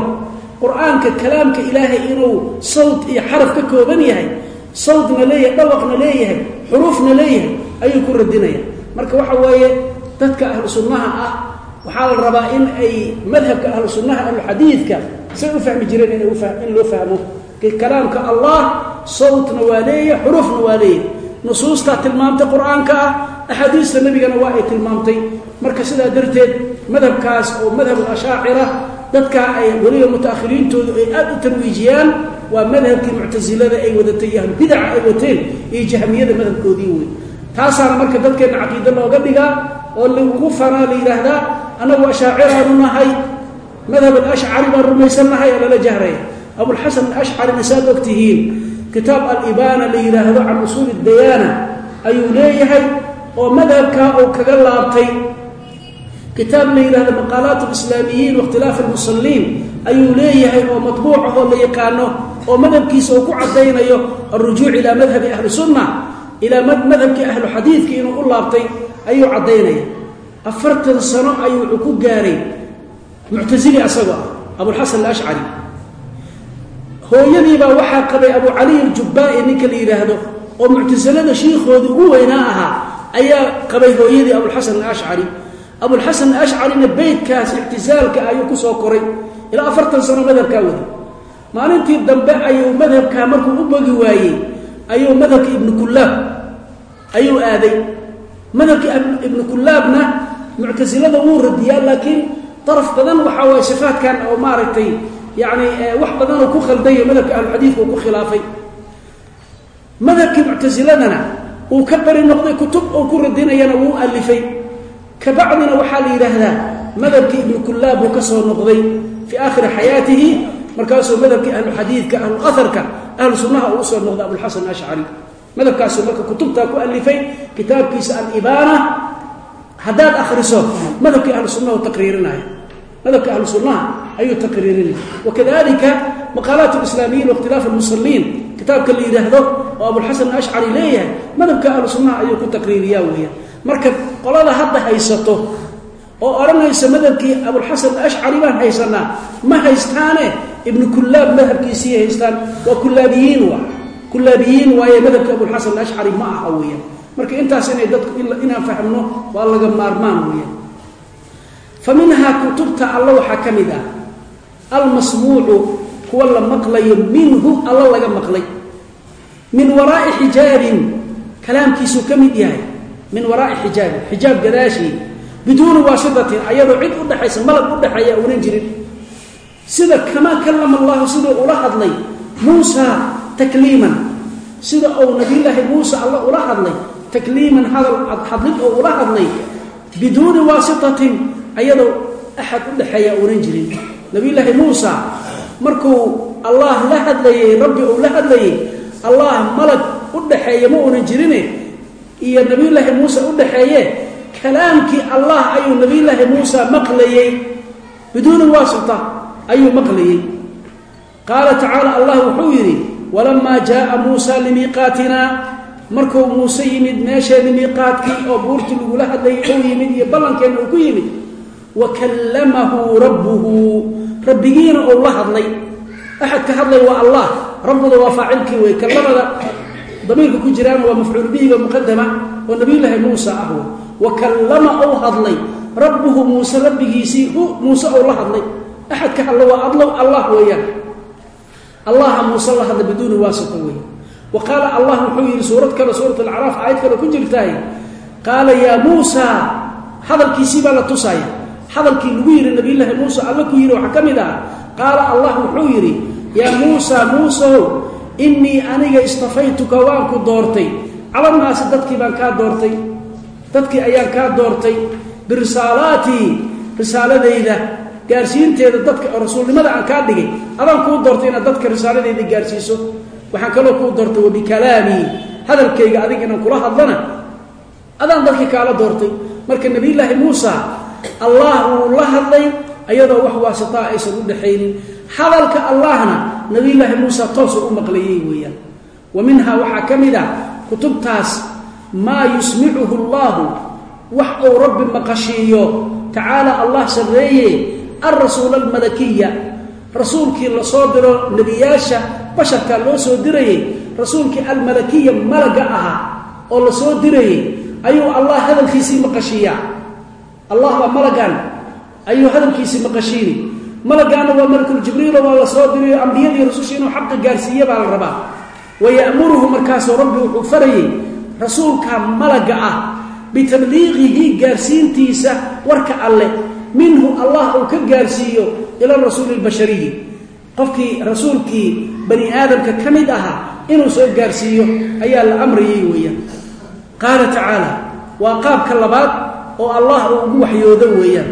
Qur'aanka kalaamka ilaahay inuu sawt iyo xaraf ka kooban yahay sawtna leeyahay dhawaqna leeyahay xuruufna leeyahay ayuu ku radinaya. Marka waxa weeye dadka ahlu sunnaha ah waxaa la rabaa in ay madhabka ahlu sunnaha ahluxadiidka say u fahmi jireen in loo fahmo. Kalaamka allah sawtna waa leeyahay xuruufna waa leeyahay. Nusuustaa tilmaamtay qur'aanka ah axaadiista nebigana waa ay tilmaamtay. Marka sidaa darteed madhabkaas oo madhab ashaacira dadkaa ay weliba mutaakhiriintoodu ay aada u tarwiijiyaan waa madhabkii muctasilada ay wadatay iyo ahlubidaca ay wateen iyo jahmiyada madhabkoodii wey taasaana marka dadkeenna caqiide looga dhigaa oo lagu fanaa la yidhaahdaa annagu ashaaciraanu nahay madhab alashcari baan rumaysannahay ee lala jahraya abulxasan alashcarina saad og tihiin kitaab alibaana la yidhaahdo can usuuli dayaana ayuu leeyahay oo madhabkaa uu kaga laabtay kitaab la yidhahdo maqaalaat alislaamiyiin waاkhtilaaf almusaliin ayuu leeyahay oo matbuuc ahoo la yaqaano oo madhabkiisa uu ku caddaynayo alrujuuc ilaa madhabi ahli sunna ilaa madhabkii ahlu xadiidka inuu u laabtay ayuu caddaynaya. Afartan sano ayuu wuxuu ku gaaray muctasili asagoo ah abulxasan alashcari hooyadiibaa waxaa qabay abu caliy aljubbaai ninka la yidhaahdo oo muctasilada shiikhoodii ugu weynaa ahaa ayaa qabay hooyadii abulxasan alashcari abulxasan alashcarina beytkaas ictisaalka ayuu ku soo koray ilaa afartan sano madhabkaa wadi. Maalintii dambe ayuu madhabkaa markuu u bogi waayey ayuu madhabka ibnu kullaab ayuu aaday. Madhabka ibnu kullaabna muctasilada wuu radiyaa laakiin daraf badan waxaa waye sifaatkan oo maaragtay yacni wax badan oo ku khaldayo madhabka ahluxadiidka uu ku khilaafay. Madhabkii muctasiladana uu ka bari noqday kutub uu ku radinayana wuu alifay kabacdina waxaa la yidhaahdaa madhabkii ibnu kullaab uu ka soo noqday fii aakhiri xayaatihi markaasuu madhabkii ahluxadiidka ahluaharka ahlu sunnaha uu u soo noqday abulxasan ashcari. Madhabkaasuu marka kutubtaa ku alifay kitaabkiisa alibaana haddaad akhriso madhabkii ahlu sunnahu taqriirinaya madhabka ahlu sunnaha ayuu taqriirinaya wakadalika maqaalaat lislaamiyiin waاkhtilaaf almusaliin kitaabka la yidhaahdo oo abulxasan ashcari leeyahay madhabka ahlu sunnaha ayuu ku taqriiriyaa weeyaan marka qolada hadda haysato oo odhanaysa madhabkii abulxasan ashcari baan haysanaa ma haystaane? Ibnu kullaab madhabkiisii haystaan. Waa kullaabiyiin wa kullaabiyiin waaye madhabka abulxasan ashcari ma aha weeyaan. Marka intaas inay dadku inaan fahmno waa laga maarmaan weeyaan. Fa minhaa kutubta alla waxaa ka mid ah almasmuucu kuwa la maqlayo minhu alla laga maqlay. Min waraa'i xijaabin kalaamkiisuu ka mid yahay min waraa'i xijaabin xijaab gadaashii biduuni waasitatin ayadoo cid udhexaysa malab udhexeeya uunan jirin. Sida kamaa kallama allahu siduu ula hadlay muusa takliiman sida uu nabiyulaahi muuse alla ula hadlay takliiman hadal hadlid oo ula hadlay biduuni waasitatin ayadoo axad udhexeeya uunan jirin. Nabiyulaahi muusa markuu allah la hadlayey rabbi uu la hadlayey allah malag udhexeeya ma uunan jirine iyo nabiyulaahi muuse udhexeeye kalaamkii allah ayuu nabiyulaahi muusa maqlayey biduuni waasita ayuu maqlayey qaala tacaala allah wuxuu yidhi walamaa jaaa muusa limiiqaatina markuu muuse yimid meesheedii miiqaadkii oo buurtii lagula hadlayay uu yimid iyo ballankeenna uu ku yimid wa kallamahu rabbuhu. Rabbigiina uu la hadlay. Axad ka hadlay waa allah rabbuda waa faacilkii wey kallamada damiirka ku jiraana waa mafcuul bihiga muqadama oo nabiyulaahi muusa ah wa kallama uu hadlay rabbuhu muuse rabbigiisii muuse uu la hadlay. Axad ka hadla waa adlow allah weeyaan. Allaha muuse la hadla biduuni waasita wey wa qaala allah wuxuu yidhi suurad kale suurat alacraaf aayad kale ku jirtaay qaala yaa muusa hadalkiisii baa la tusaaya hadalkii lagu yidhi nabiyulaahi muuse alla ku yidhi waxaa ka mid ah. Qaala allah wuxuu yidhi yaa muusa muusow innii aniga istafaytuka waan ku doortay. Calannaasi dadkii baan kaa doortay. Dadkii ayaan kaa doortay. Birisaalaatii risaaladayda gaarsiinteeda dadka rasuulnimada aan kaa dhigay. Adaan kuu doortay inaad dadka risaaladayda gaarsiiso. Waxaan kaloo kuu doortay wabikalaamii hadalkayga adig inaan kula hadlana. Adaan dadkii kaala doortay. Marka nebiyulaahi muusa allah wuu la hadlay ayadoo wax waasitaa aysan u dhaxaynin hadalka allahna nebiyulaahi muusa toosu u maqlayey weeyaan. Wa minhaa waxaa ka mid ah kutubtaas maa yusmicuhu allaahu wax uu rabbi maqashiiyo. Tacaala allah sarreeye alrasuul almalakiya rasuulkii la soo diro nebiyaasha basharkaa loo soo dirayey rasuulkii almalakiya malaga ahaa oo la soo dirayey ayuu allah hadalkiisii maqashiiyaa. Allah baa malagan ayuu hadalkiisii maqashiini malagaana waa malakuljibriilo waa la soo dirayo ambiyadii rasusha inuu xaqa gaarsiiye baa la rabaa. Wayamuruhu markaasuu rabbi wuxuu farayey rasuulka malaga ah bitabliiqihi gaarsiintiisa warka alle minhu allah uu ka gaarsiiyo ila rasuuli lbashariyi qofkii rasuulkii bani aadamka ka mid ahaa inuu soo gaarsiiyo ayaa la amrayey weeyaan. Qaala tacaala waa qaabka labaad oo allah uu ugu waxyoodo weeyaan.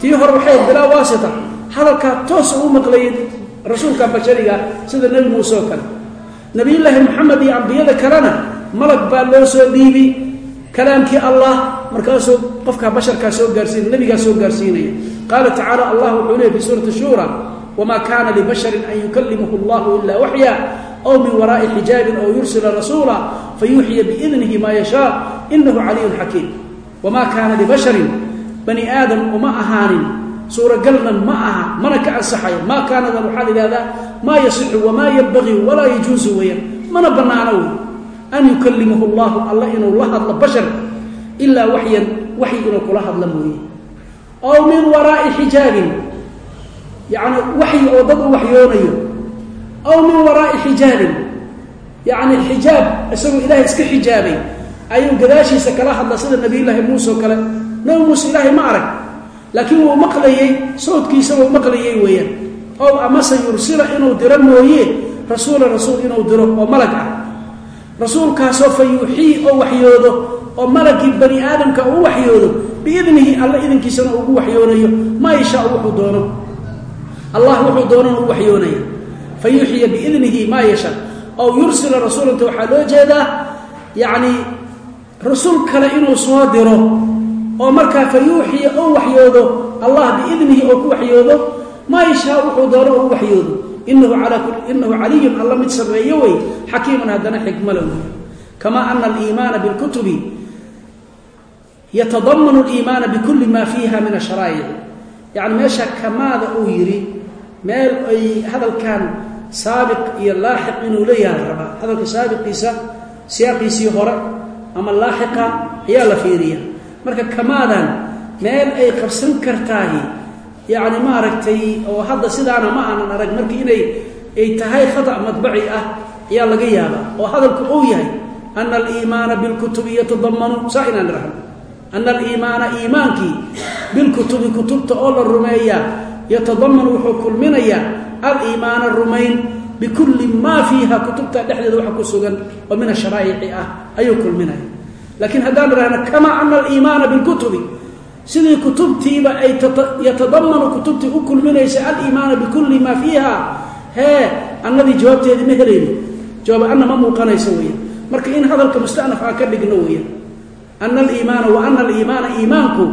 Tii hore waxay bilaa waasita hadalkaa toosa u maqlayay rasuulka bashariga sida nebi muuse oo kale. Nebiyullaahi moxamed iyo ambiyada kalena malag baa loo soo dhiibi kalaamkii allah markaasuu qofkaa basharkaa soo gaarsiin nebigaa soo gaarsiinaya. Qaala tacaala allah wuxuu leey fi suurati shuura wamaa kaana libasharin an yukalimahu allahu ila waxya aw min waraa'i xijaabin aw yursila rasuula fayuuxiya biidnihi maa yashaa inahu caliyun xakiim. Wamaa kaana libasharin bani aadam uma ahaanin suuragalna ma aha mana ka ansaxayo. Maa kaanadan waxaa la ihahdaa maa yasixu wamaa yabagii walaa yajuusu weeyaan. Mana bannaano wey an yukalimahu llahu alla inuu la hadlo bashar ilaa waxyan waxyi inuu kula hadla mooye. Aw min waraa'i xijaabin. Yacni waxyi oo dad u waxyoonayo. Aw min waraa'i xijaabin. Yacni xijaab isagoo ilaahay iska xijaabay. Ayuu gadaashiisa kala hadla sida nabiyullaahi muuse oo kale. Nabi muuse ilaahay ma arag laakiin wuu maqlayey sawdkiisa wuu maqlayey weeyaan. Ow amase yursila inuu diro mooye rasuula rasuul inuu diro oo malag ah. Rasuulkaasoo fa yuuxii oo waxyoodo oo malagii bani aadamka uu waxyoodo biidnihi alla idinkiisana ugu waxyoonayo maa yashaa wuxuu doono. Allah wuxuu doonana u waxyoonaya fa biidnihi maa yashaa ow yursila rasuulanta waxaa loo jeedaa yacni rasuul kale inuu soo diro oo markaa fa yuuxiya oo waxyoodo allah biidnihi oo ku waxyoodo maa yashaa wuxuu doono oo u waxyoodo inahu caliyun alla mid sameeyo wey xakiimun haddana xikmala wey. Kamaa ana aliimaana bilkutubi yatadamanu aliimaana bikulli maa fiiha min asharaa'ic yacni meesha kamaada uu yidhi meel ay hadalkan saabiq iyo laaxiq inuu leeyahay rabaa hadalka saabiqiisa siyaaqiisii hore ama laaxiqa ayaa la fiiriya marka kamaadan meel ay qabsan kartaahi yacni maaragtay oo hadda sidaana ma aanan arag markii inay ay tahay khata' madbaci ah ayaa laga yaabaa. Oo hadalku uu yahay ana aliimaana bilkutubi yatadamanu saa inaan irahno ana aliimaana iimaankii bilkutubi kutubta oo la rumeeyaa yatadamanu wuxuu kulminayaa aliimaana rumayn bikulli maa fiiha kutubta dhexdeeda waxa ku sugan oo min asharaa'ici ah ayuu kulminaya laakiin haddaan idhahno kamaa ana aliimaana bilkutubi? Sidii kutubtiiba ay yatadamanu kutubtii u kulminaysa aliimaana bikulli maa fiiha hee annadii jawaabteedii ma helayno. Jawaab anna ma muuqanayso weya marka in hadalka mustanaf aan ka dhigno weya ana aliimaana wa ana aliimaana iimaanku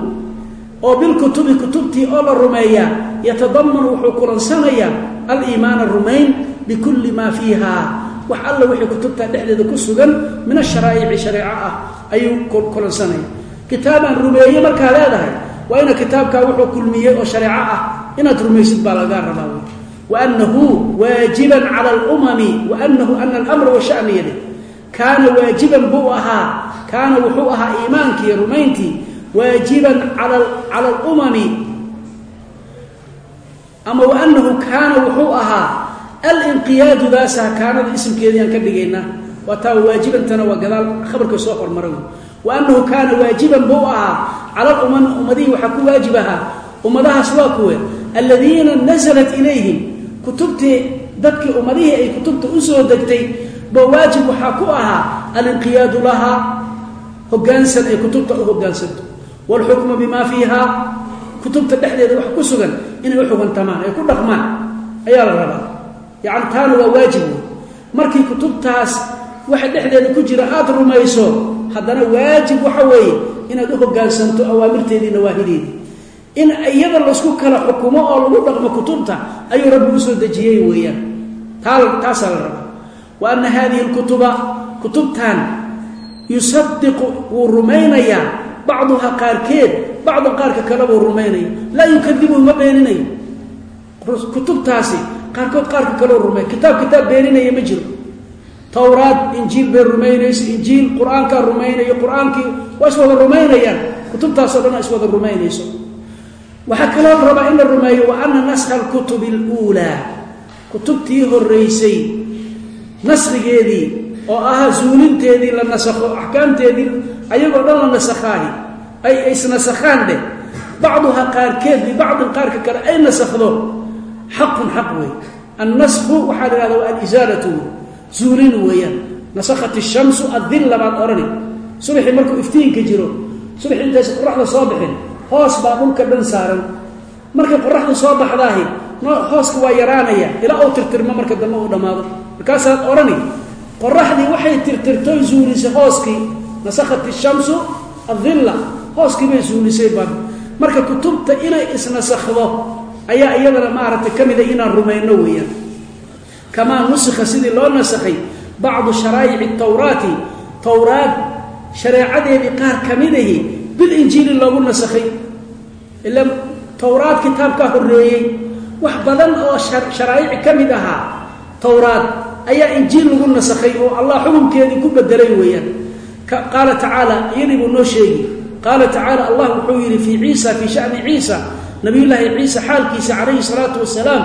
oo bilkutubi kutubtii oo la rumeeyaa yatadamanu wuxuu kulansanayaa aliimaana rumayn bikulli maa fiiha wax alla wixii kutubta dhexdeeda ku sugan min asharaa'ici shareeco ah ayuu kulansanaya. Kitaabaan rumeeye markaa leedahay waa ina kitaabkaa wuxuu kulmiyey oo shareeco ah inaad rumaysid baa lagaa rabaa wy waanahu waajiban cala alumami waanahu ana alamra washaniyade kaana waajiban buu ahaa kaana wuxuu ahaa iimaankii rumayntii waajiban cala alumami. Ama waanahu kaana wuxuu ahaa alinqiyaadu daasaha kaanada isimkeedii aan ka dhigaynaa waa waajibantana waa gadaal khabarka soo hormara wey kaana waajiban buu ahaa cala lumami ummadihii waxaa ku waajib ahaa ummadahaas waa kuwe aladiina nasalat ilayhim kutubtii dadkii ummadihii ay kutubta u soo degtay ba waajib waxaa ku ahaa alinqiyaadu lahaa hogaansan ay kutubta u hogaansanto waalxukmu bimaa fiiha kutubta dhexdeeda wax ku sugan inay u xuguntamaan ay ku dhaqmaan ayaa la rabaa yacni taana waa waajib wey markii kutubtaas waxa dhexdeeda ku jira aada rumayso haddana waajib waxa weeye inaad u hogaansanto awaamirteedii nawaahideedii in iyada laysku kala xukumo oo lagu dhaqmo kutubta ayuu rabbi u soo dejiyey weeyaan. Taa taasaa la rabaa. Wa ana hadihi lkutuba kutubtan yusadiqu wuu rumaynayaa. Bacduha qaarkeed bacdan qaarka kale buu rumaynaya. Laa yukadibuhu ma beeninayo. Kutubtaasi qaarkood qaarka kaleu rumey kitaab kitaab beeninaya ma jiro. Towraad injiil bay rumaynayso injiil qur'aankaa rumaynayo qur'aankii waa iswada rumaynayaan. Kutubtaasoo dhan iswada rumaynayso. Waxaa kaloo rabaa in la rumeeyo wa ana naskha alkutubi aluulaa kutubtii horeysay naskhigeedii oo ahaa zuulinteedii la nasakho axkaamteedii ayagoo dhan la nasakhaahi ay isnasakhaan dheh bacduha qaarkeed bibacdin qaarka kale ay nasakhdo xaqun xaq wey annasku waxaa la ihahda alisaalatu zuulin weeyaan. Nasakhat ishamsu adilla baad odhani subaxii markuu iftiinka jiro subaxii intaysa qoraxda soo bixin hoos baa dhulka dhan saaran. Markay qoraxdu soo baxdaahi hooska waa yaraanaya ilaa uu tirtirmo marka dambe uu dhammaado markaasaad odhani qoraxdii waxay tirtirtoy zuulisay hooskii. Nasakhat ishamsu adilla hooskii bay zuulisay baan. Marka kutubta inay isnasakhdo ayaa iyadana maaragtay ka mida inaan rumayno weeyaan. Kamaa nusikha sidii loo nasakhay bacdu sharaa'ici tawraati towraad shareecadeedii qaar ka midahi bilinjiili loogu nasakhay. Ila towraad kitaabkaa horreeyey wax badan oo sharaa'ici ka mid ahaa towraad ayaa injiil lagu nasakhay oo allah xukunkeedii ku bedelay weeyaan. Qaala tacaala iyadii buu noo sheegi qaala tacaala allah wuxuu yidhi fii ciisa fii shani ciisa nabiyullaahi ciisa xaalkiisa calayhi salaatu wasalaam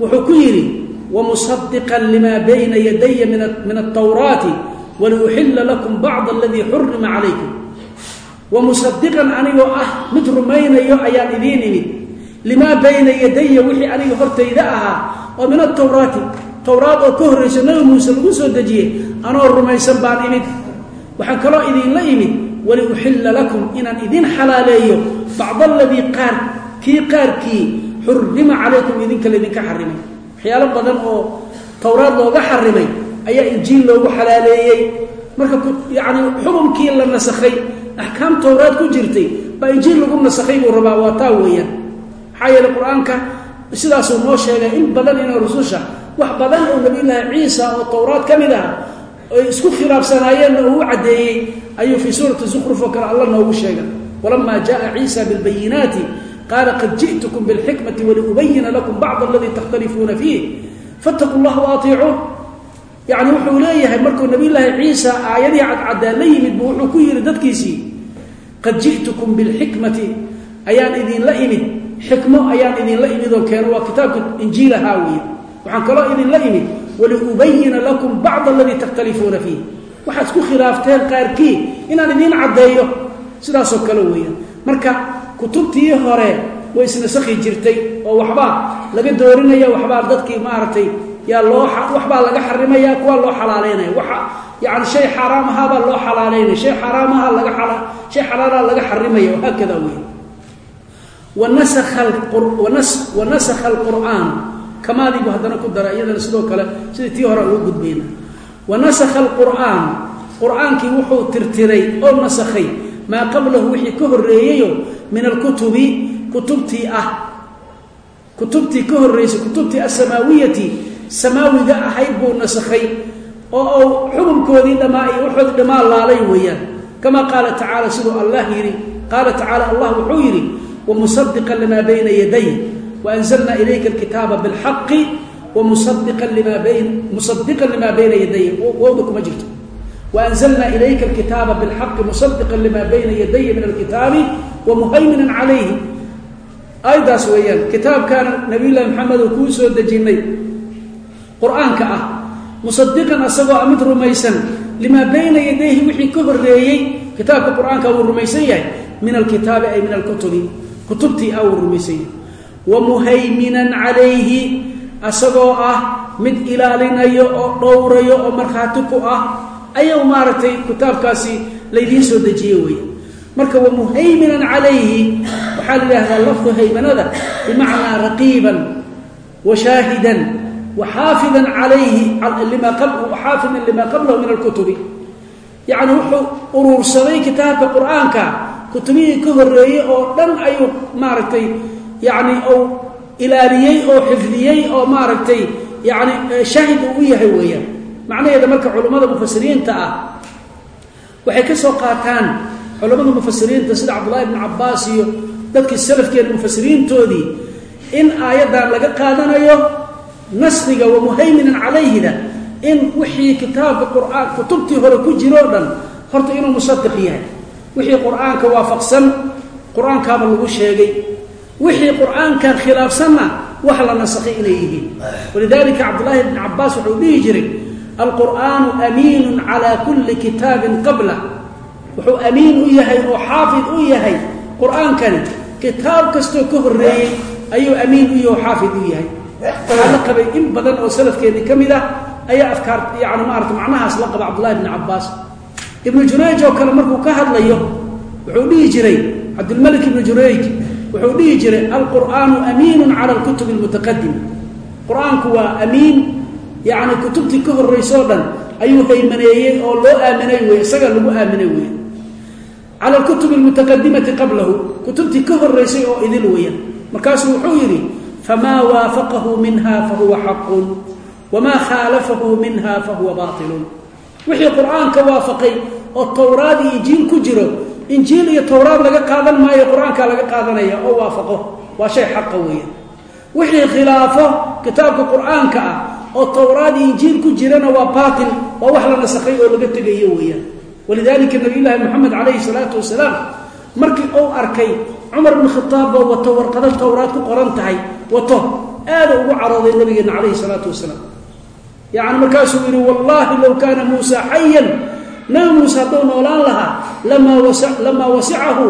wuxuu ku yidhi wamusadiqan limaa bayna yadaya min altawraati waliuxilla lakum bacd aladii xurima calaykum. Wamusadiqan anigoo ah mid rumaynayo ayaan idiin imid. Limaa bayna yadaya wixii aniga hortayda ahaa oo min altawraati towraad oo ka horraysa nabi muuse lagu soo dejiyey anoo rumaysan baan imid. Waxaan kaloo idinla imid. Waliuxilla lakum inaan idin xalaaleeyo bacd aladii qaar kii qaarkii xurrima calaykum idinka laydinka xarimay waxyaalo badan oo towraad looga xarimay ayaa injiil loogu xalaaleeyey. Marka yacni xukunkii la nasakhay axkaam towraad ku jirtay baa injiil lagu nasakhay buu rabaa waa taa weeyaan. Maxaa yeele qur'aanka sidaasuu noo sheegay in badan inay rususha wax badan oo nabiyullaahi ciisa oo towraad ka mid ah oy isku khilaafsanaayeenna uu caddeeyey ayuu fii suurati zukruf oo kale alla noogu sheegay. Walamaa jaءa ciisa biاlbayinaati qaala qad ji'tukum biاlxikmati waliubayina lakum bacd aladii takhtalifuuna fiih faاtaquu اllah waaiicuun yacni wuxuu leeyahay markuu nabiyullaahi ciisa aayadii cadcaddaa la yimid buu wuxuu ku yidhi dadkiisii qad ji'tukum biاlxikmati ayaan idinla imid xikmo ayaan idinla imid oo keeno waa kitaabka injiilahaa weeye waxaan kaloo idinla imid waliubayina lakum bacd aladii takhtalifuuna fiih waxaad isku khilaafteen qaarkii inaan idiin caddeeyo sidaasoo kale weeyaan marka kutubtii hore way isnasakhi jirtay oo waxbaa laga doorinaya waxbaa dadkii maaragtay yaa loo waxbaa laga xarimaya kuwa loo xalaaleynaya waa yani shay xaaraam ahaabaa loo xalaaleynaya shay xaaraamaha laga shay xalaalaha laga xarimaya wahaakada weya wanasakha alqur'aan. Kamaadii buu haddana ku dara iyadana sidoo kale sidii tii hore ugu gudbayna. Wanasakha alqur'aan. Qur'aankii wuxuu tirtiray oo nasakhay. Maa qablahu wixii ka horreeyeyo min alkutubi kutubtii ah. Kutubtii ka horreysay kutubtii asamaawiyati samaawiga ahayd buu nasakhay oo uu xukunkoodii dhammaa iyo waxoodii dhammaa laalay weeyaan. Kama qaala tacaala siduu allah yidhi qaala tacaala allah wuxuu yidhi wamusadiqan limaa bayna yaday waanzalna ilayka alkitaaba bilxaqi wamusadiqan limaa bayn musadiqan limaa bayna waanzalna ilayka alkitaaba bilxaqi musadiqan limaa bayna yadaya min alkitaabi wamuhayminan calayhi aayaddaas weeyaan kitaabkaana nabiyullahi maxamed oo kuu soo dejinnay qur'aanka ah musadiqan asagoo a mid rumaysan limaa bayna yadayhi wixii ka horreeyey kitaabka qur'aanka wuu rumaysan yahay min alkitaabi ay min alkutubi kutubtii ah wuu rumaysan yahay wa muhayminan calayhi asagoo ah mid ilaalinayo oo dhowrayo oo markhaati ku ah ayuu maaragtay kitaabkaasi laydiin soo dejiye weeye marka wa muhayminan calayhi waxaa la yidhahdaa lafdu haymanada bimacnaa raqiiban wa shaahidan wa xaafidan calayhi xaafidan limaa qablahu min alkutubi. Yacni wuxuu uruursaday kitaabka qur'aanka kutubihii ka horreeyey oo dhan ayuu maaragtay yacni uu ilaaliyey oo xifdiyey oo maaragtay yacni shaahid uu u yahay weeyaan macnaheeda marka culummada mufasiriinta ah waxay ka soo qaataan culammada mufasiriinta sida cabdullahi ibnu cabbaas iyo dadkii salafkeena mufasiriintoodii in aayaddan laga qaadanayo nasriga wa muhayminan calayhida in wixii kitaabka qur'aan kutubtii hore ku jiroo dhan horta inuu musadiq yahay. Wixii qur'aanka waafaqsan qur'aankaaba lagu sheegay. Wixii qur'aankan khilaafsanna wax la nasakhay inay yihiin. Walidalika cabdullaahi ibni cabbaas wuxuu dhihi jiray alqur'aanu amiinun calaa kulli kitaabin qabla. Wuxuu amiin u yahay oo xaafid u yahay qur'aankani. Kitaab kastoo ka horreeyey ayuu amiin u yahay oo xaafid u yahay. Waxaa la qabay in badan oo salafkeennii ka mid ah ayaa afkaar yani maarata macnahaas la qaba cabdullahi ibni cabbaas. Ibnu jurayj oo kale markuu ka hadlayo wuxuu dhihi jiray cabdilmalik ibnu jurayj wuxuu dhihi jiray yacni kutubtii ka horraysoo dhan ayuu haymaneeyey oo loo aaminay wey isaga lagu aaminay wey cala alkutubi almutaqadimati qablahu kutubtii ka horraysay oo idil weya markaasuu wuxuu yidhi famaa waafaqahu minha fahuwa xaqun wamaa khaalafahu minha fahuwa baatilun. Wixii qur'aanka waafaqay oo towraad iyo injiil ku jiro injiil iyo towraad laga qaadan maayo qur'aankaa laga qaadanaya oo waafaqo. Waa shay xaqa weya wixii khilaafo kitaabka qur'aanka ah oo towraad injiil ku jirana waa baatil waa wax la nasakhay oo laga tegayo weeyaan. Walidalika nabiyullaahi moxamed calayhi salaatu wasalaam markii uu arkay cumar bn khitaab oo wato warqado towraad ku qoran tahay wato aada ugu carooday nabigeena calayhi salaatu wasalaam. Yacni markaasuu yidhi wallaahi low kaana muusa xayan nabi muuse hadduu noolaan lahaa lamaa wasicahu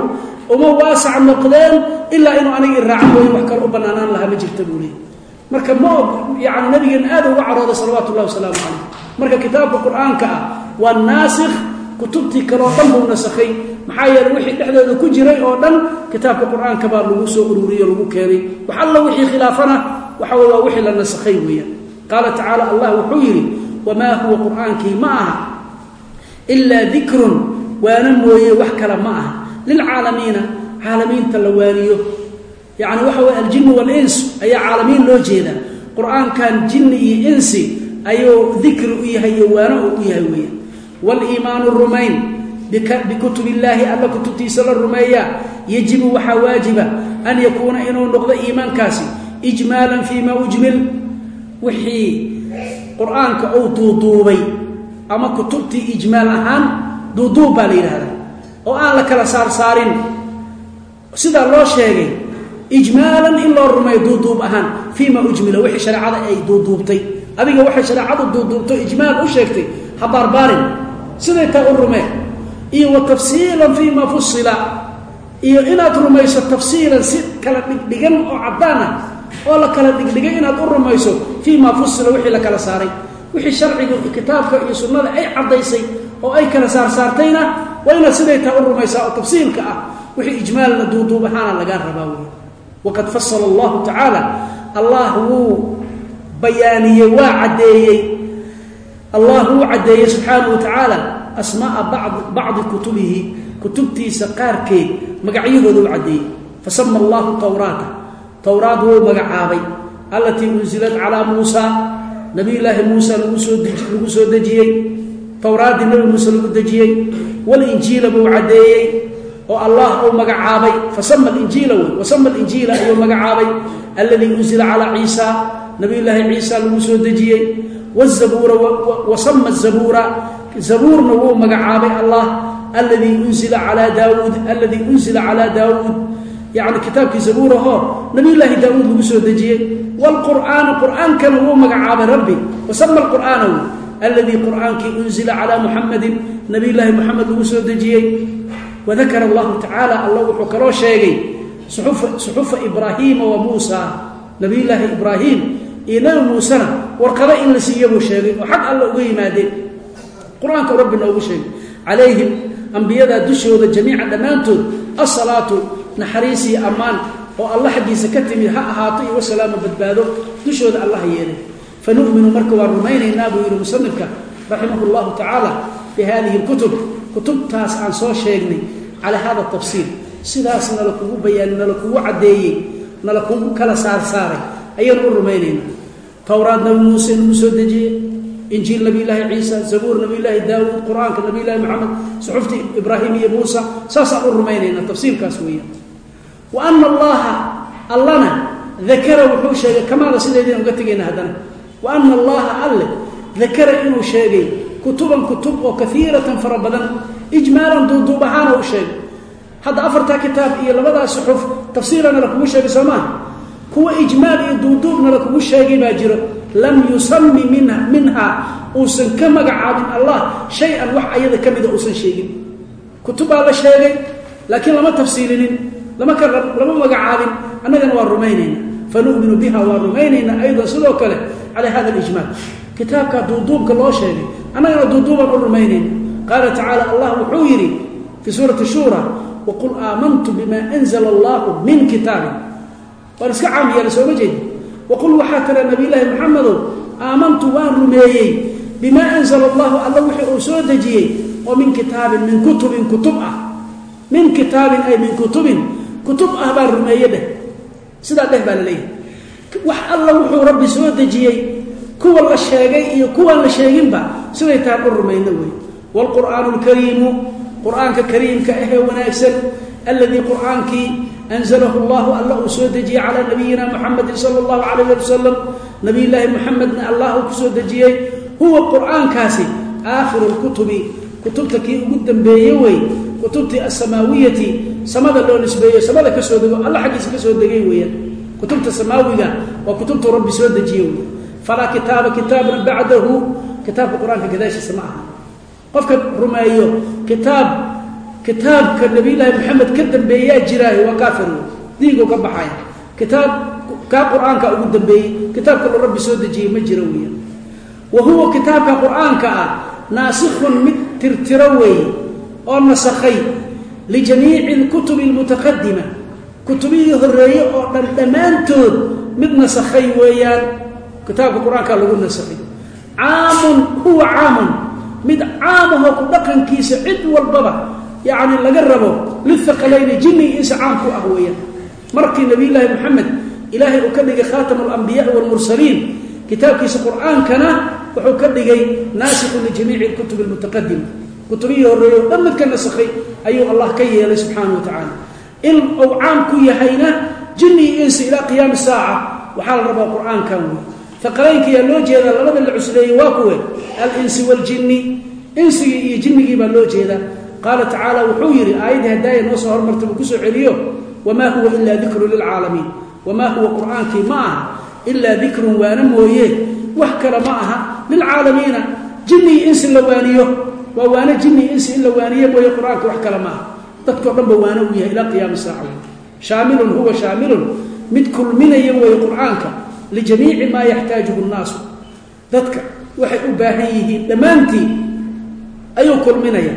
uma waasac noqdeen ilaa inuu aniga iraaca mooye wax kale u bannaanaan lahaa ma jirta buu leey marka ma yani nabigeena aad uga carooday salawaatu ullahi wasalaamu calayh. Marka kitaabka qur'aanka ah waa naasikh kutubtii kaleo dhan buu nasakhay. Maxaa yeeley wixii dhexdooda ku jiray oo dhan kitaabka qur'aanka baa lagu soo ururiye lagu keenay. Wax alla wixii khilaafana waxa wey waa wixii la nasakhay weeyaan. Qaala tacaala allah wuxuu yidhi wamaa huwa qur'aankii? Ma aha. Ilaa dikrun waana mooye wax kale ma aha. Lilcaalamiina caalamiinta la waaniyo yacni waxa weye aljinnu waalins ayaa caalamiin loo jeedaa. Qur'aankan jinni iyo insi ayuu dikri u yahay iyo waano u yahay weeyaan waliimaanu rumayn bikutub illaahi alla kutubtiisa la rumeeyaa. Yajibu waxaa waajiba an yakuuna inuu noqdo iimaankaasi ijmaalan fii ma ujmil. Wixii qur'aanka uu duuduubay ama kutubtii ijmaal ahaan duuduub baa la yidhaahdaa oo aan la kala saarsaarin. Sidaa loo sheegay ijmaalan in loo rumeeyo duuduub ahaan fii ma ujmila wixii shareecada ay duuduubtay. Adiga waxay shareecadu duuduubto ijmaal u sheegtay ha baarbaarin siday taa u rumee iyo wa tafsiilan fii ma fusila iyo inaad rumayso tafsiilan si kala dhigdhigan oo caddaan ah oo la kala dhigdhigay inaad u rumayso fii ma fusila wixii la kala saaray. Wixii sharciga kitaabka iyo sunnada ay caddaysay oo ay kala saarsaartayna waa inaad siday taa u rumaysaa oo tafsiilka ah wixii ijmaalna duuduub ahaana lagaa rabaa waqad fasala allahu tacaala allah wuu bayaaniyey waa caddeeyey. Allah wuu caddeeyey subxaanahu wa tacaala asmaaa bacdi kutubihi kutubtiisa qaarkeed magacyahooda u caddeeyey. Fasama allahu tawraata towraad wuu magacaabay. Allatii unsilad calaa muusa nabiyulaahi muusa lagu soo dejiyey. Towraaddii nabi muuse lagu dejiyey. Walinjiila buu caddeeyey oo allah uu magacaabay. Fasama injiila wey. Wasama alinjiila ayuu magacaabay. Alladii unsila calaa ciisa. Nabiyulaahi ciisa lagu soo dejiyey. Wazabuura wasama zabuura. Zabuurna wuu magacaabay allah. Alladii unsila calaa daawuud. Alladii unsila calaa daawuud. Yacni kitaabkii zabuurahoo nabiyulaahi daawuud lagu soo dejiyey. Wlqur'aana qur'aankana wuu magacaabay rabbi. Wasama alqur'aana wey alladii qur'aankii unsila calaa muxamadin nabiyulaahi moxamed lagu soo dejiyey wadakara allahu tacaala alla wuxuu kaloo sheegay suxufa ibraahiima wa muusa nabiyulaahi ibraahim iyo nabi muusena warqado in la siiya buu sheegay oo xag alla uga yimaadeen qur'aanka rabbi noogu sheegay calayhim ambiyadaa dushooda jamiica dhammaantood asalaatu naxariisii ammaan oo alla xaggiisa ka timid ha ahaato iyo wasalaama badbaado dushooda allah yeelay fanuminu marka waan rumaynaynaa buu yidhi musanifka raximah llahu tacaala bi hadihi lkutub kutubtaas aan soo sheegnay calaa hada tafsiil. Sidaas nala kugu bayaani nala kugu caddeeyey nala kugu kala saarsaaray ayaanu u rumaynaynaa towraad nabi muuse nagu soo dejiyey injiil nabiyulaahi ciisa zabuur nabiyulaahi daawuud qur'aanka nabiyulahi maxamed suxufti ibraahim iyo muusa saasaan u rumaynaynaa tafsiilkaas weeyaan. Wa ana allaha allana dakara wuxuu sheegay kamaada sideediin uga tegayna haddana. Wa ana allaha alle dakara inuu sheegay kutuban kutub oo kaiiratan fara badan ijmaalan duuduub ahaana u sheegay hadda afartaa kitaab iyo labadaas suxuf tafsiirana la kugu sheegay soo maaha kuwa ijmaal iyo duuduubna la kugu sheegay baa jiro. Lam yusami min minha uusan ka magacaabin allah shay-an wax ayada ka mida uusan sheegin. Kutubbaa la sheegay laakiin lama tafsiilinin lama lama magacaabin annagana waa rumaynayna fanuminu biha waa rumaynaynaa aydan sidoo kale calaa hada alijmaal. Kitaabkaa duuduubka loo sheegay annagana duuduubaan u rumaynayna qaala tacaala allah wuxuu yidhi fii suurati shuura waqul aamantu bima anzla allahu min kitaabin waan iska caam yeelay sooma jeedi waqul waxaa tira nabiyulaahi maxamedow aamantu waan rumeeyey bimaa anzala allahu alla wixii uu soo dejiyey oo min kitaabin min kutubin kutub ah. Min kitaabin ay min kutubin kutub ah baan rumeeye dheh. Sidaa dheh baa la leeyahay. Wax alla wuxuu rabbi soo dejiyey kuwa la sheegay iyo kuwaan la sheeginba siday tahan u rumayno wey waalqur'aanu alkariimu qur'aanka kariimka ahee wanaagsan alladii qur'aankii anzalahu allahu alla uu soo dejiyey calaa nabiyina muxamedin sala allahu calayh wasalam nabiyulaahi muxamedna allah uu ku soo dejiyey. Huwa qur'aankaasi aakhiru lkutubi kutubta kii ugu dambeeye wey. Kutubtii asamaawiyati samada loo nisbeeyo samada ka soo dego alla xaggiisa ka soo degay weeyaan. Kutubta samaawiga waa kutubtu rabbi soo dejiye wey. Falaa kitaaba kitaabna bacdahu kitaabka qur'aanka gadaashiisa ma aha. Qofka rumeeyo kitaab kitaabka nabiyulaahi maxamed ka dambeeyaa jiraayo waa kaafir. Wey diinkuu ka baxaya. Kitaab kaa qur'aanka ugu dambeeyey kitaab kaloo rabbi soo dejiyey ma jiro weeyaan wa huwa kitaabka qur'aanka ah naasikhun mid tirtiro weeye oo nasakhay lijamiici lkutubi almutaqadima kutubihii horeeye oo dhan dhammaantood mid nasakhay weeyaan kitaabka qur'aanka lagu nasakhay caamun huwa caamun. Mid caamahoo ku dhaqankiisa cid walbaba yacni laga rabo lithaqalayni jinni insa caamku ah weeyaan. Markii nabiy llaahi moxamed ilaahay uu ka dhigay khaatamu alambiyaai waalmursaliin kitaabkiisa qur'aankana wuxuu ka dhigay naasikhun lijamiici lkutubi almutaqadima kutubihii horreeye o dhan mid ka nasakhay ayuu allah ka yeelay subxaana wa tacaala in uu caam ku yahayna jinni iyo insi ilaa qiyaami saaca waxaa la rabaa qur'aankan aqalaynka yaa loo jeedaa labada la cusleeyey waa kuwe alinsi waljinni. Insigii iyo jinnigii baa loo jeedaa. Qaala tacaala wuxuu yidhi aayaddii hadaaya noo soo hormarta buu ku soo celiyo? Wamaa huwa ilaa dikru lilcaalamiin. Wamaa huwa qur'aankii? Ma aha. Ilaa dikrun waana mooye. Wax kale ma aha. Lilcaalamiina jinni insi la waaniyo. Waa waano jinni insi in la waaniye mooye qur'aanka wax kale ma aha. Dadkao dhan ba waano uu yahay ilaa qiyaami saaca shaamilun huwa shaamilun. Mid kulminaya weeye qur'aanka lijamiici maa yaxtaajuhu nnaasu dadka waxay u baahan yihiin dhammaantii ayuu kulminaya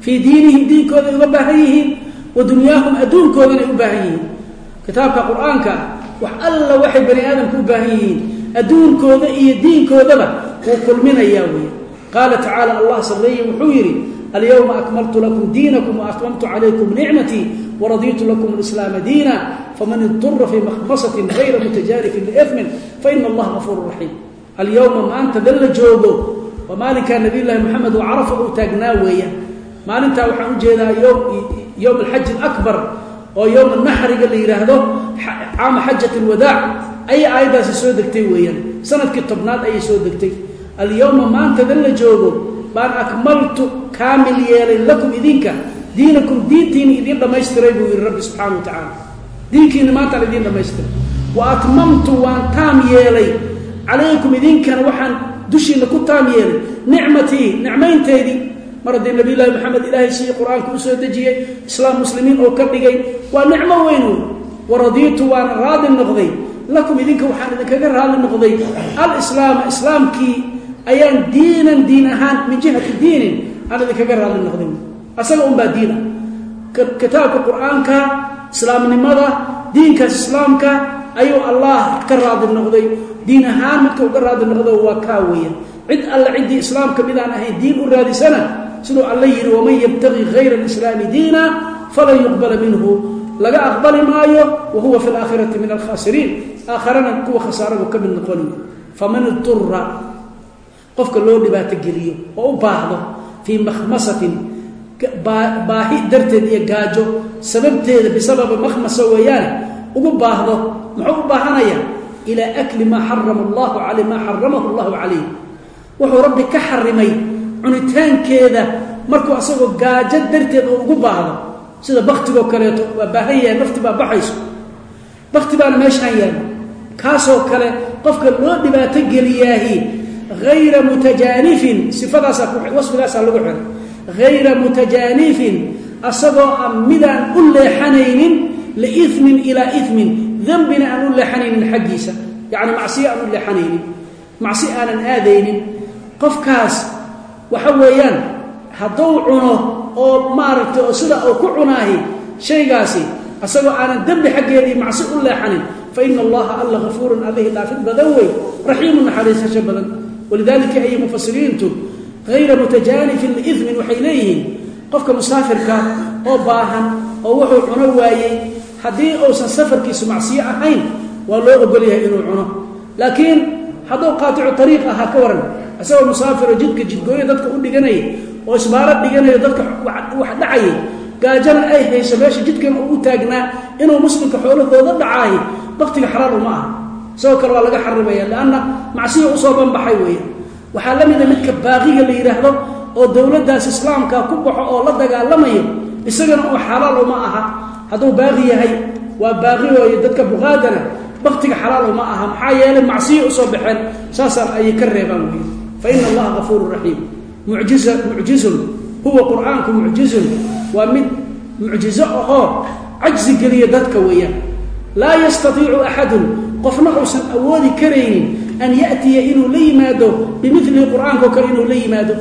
fii diinihim diinkooday uga baahan yihiin wa dunyaahum adduunkoodanay u baahan yihiin kitaabka qur'aanka wax alla waxay bani aadamka u baahan yihiin adduunkooda iyo diinkoodaba wuu kulminayaa wey qaala tacaala allah sarreeye wuxuu yidhi alyowma akmaltu lakum diinakum waatmamtu calaykum nicmatii waradiitu lakum alislaama diina faman idura fii makhmasatin gayra mutajaarifin liimin faina allaha gafuuru raxiim alyowma maanta dan la joogo waa maalinkaa nabiy llaahi moxamed oo carafa uu taagnaa weeya maalintaa waxaan u jeedaa yowm alxaji alabar oo yowma naxriga la yidhaahdo caama xajat alwadaac ayay aayaddaasi soo degtay weeyaan sannadkii tobnaad ayay soo degtay alyowma maanta dan la joogo baan akmaltu kaamil yeelay lakum idinka diinakum diintiini idiin dhammaystiray buu yidhi rabbi subxaana wa tacaala. Diinkiina maantaan idiin dhammaystiray. Wa atmamtu waan taam yeelay. Calaykum idinkana waxaan dushiina ku taam yeelay. Nicmatii nicmaynteedii mar haddii nabiy llaahi maxamed ilaahay sidii qur'aanka u soo dejiyey islaam muslimiin oo ka dhigay waa nicmo weyn wey waradiitu waana raadi noqday. Lakum idinka waxaan idinkaga raali noqday. Alislaama islaamkii ayaan diinan diin ahaan min jihati diinin aan idinkaga raali noqday asaga unbaa diina. Kitaabka qur'aanka islaamnimada diinkaas islaamka ayuu allah ka raadi noqday. Diin ahaan midka uga raadi noqdo waa kaa weya cid alle ciddii islaamka midaan ahayn diin u raadisana siduu alla yidhi waman yabtagi hayra alislaami diina falan yuqbala minhu. Laga aqbali maayo wa huwa fi laakhirati min alkhaasiriin aakharana kuwa khasaaradu ka mid noqoni faman idura qofka loo dhibaato geliyo oo u baahdo fii makhmasatin. Baahi darteed iyo gaajo sababteeda bisababi makhmasa weeyaane ugu baahdo muxuu u baahanaya ilaa akli maa xarama allahu alay maa xaramahu allahu calayh wuxuu rabbi ka xarimay cunitaankeeda markuu asagoo gaajo darteed oo ugu baahdo. Sida baktigoo kaleeto waa baahan yahay nafti baa baxayso. Bakti baana meeshaan yaalla kaasoo kale qofka loo dhibaato geliyaahi hayra mutajaanifin sifadaasaa wasfigaasaa lagu xiray hayra mutajaanifin asagoo aan midaan u leexanaynin liimin ilaa imin dembina aan u leexanaynin xaggiisa yacni macsiyo aan u leexanaynin macsi aanan aadaynin. Qofkaas waxa weeyaan hadduu cuno oo maaragtay oo sida uu ku cunaahi shaygaasi asagoo aanan dembi xaggeedii macsi u leexanin fa ina allaha alla hafuurun allihi dhaafid badan wey raxiimu naxariisasho badan walidaalika ayay mufasiriintu hayra mutajaanifin liimin waxay leeyihiin qofka musaafirka oo baahan oo wuxuu cuno waayey haddii uusan safarkiisu macsiyo ahayn waa loo ogol yahay inuu cuno. Laakiin hadduu qaaticu ariiq ahaa ka waran isagoo musaafiro jidka jidgooyo dadka u dhiganaya oo isbaaro dhiganayo dadka wax dhacayay gaajana ay hayso meesha jidkan uu u taagnaa inuu muslimka xoolahooda dhacaahi baktiga xalaal uma aha isagoo kale waa laga xarimaya lianna macsiya u soo banbaxay weeye waxaa la mida midka baaqiga la yidhaahdo oo dowladdaas islaamka ku baxo oo la dagaalamayo isagana uu xalaal uma aha. Hadduu baaqi yahay waa baaqi ooyo dadka buqaadana baktiga xalaal uma aha. Maxaa yeelay macsiya u soo baxeen saasaan ayay ka reebaan wey fa ina allaha gafuuru raxiim mujiza mucjizun huwa qur'aanku mucjizun. Waa mid mucjizo ahoo cajsi geliya dadka weeyaan laa yastaiicu axadun qofna uusan awoodi karaynin an yatiya inuu la yimaado bimilihi qur-aanka oo kale inuu la yimaado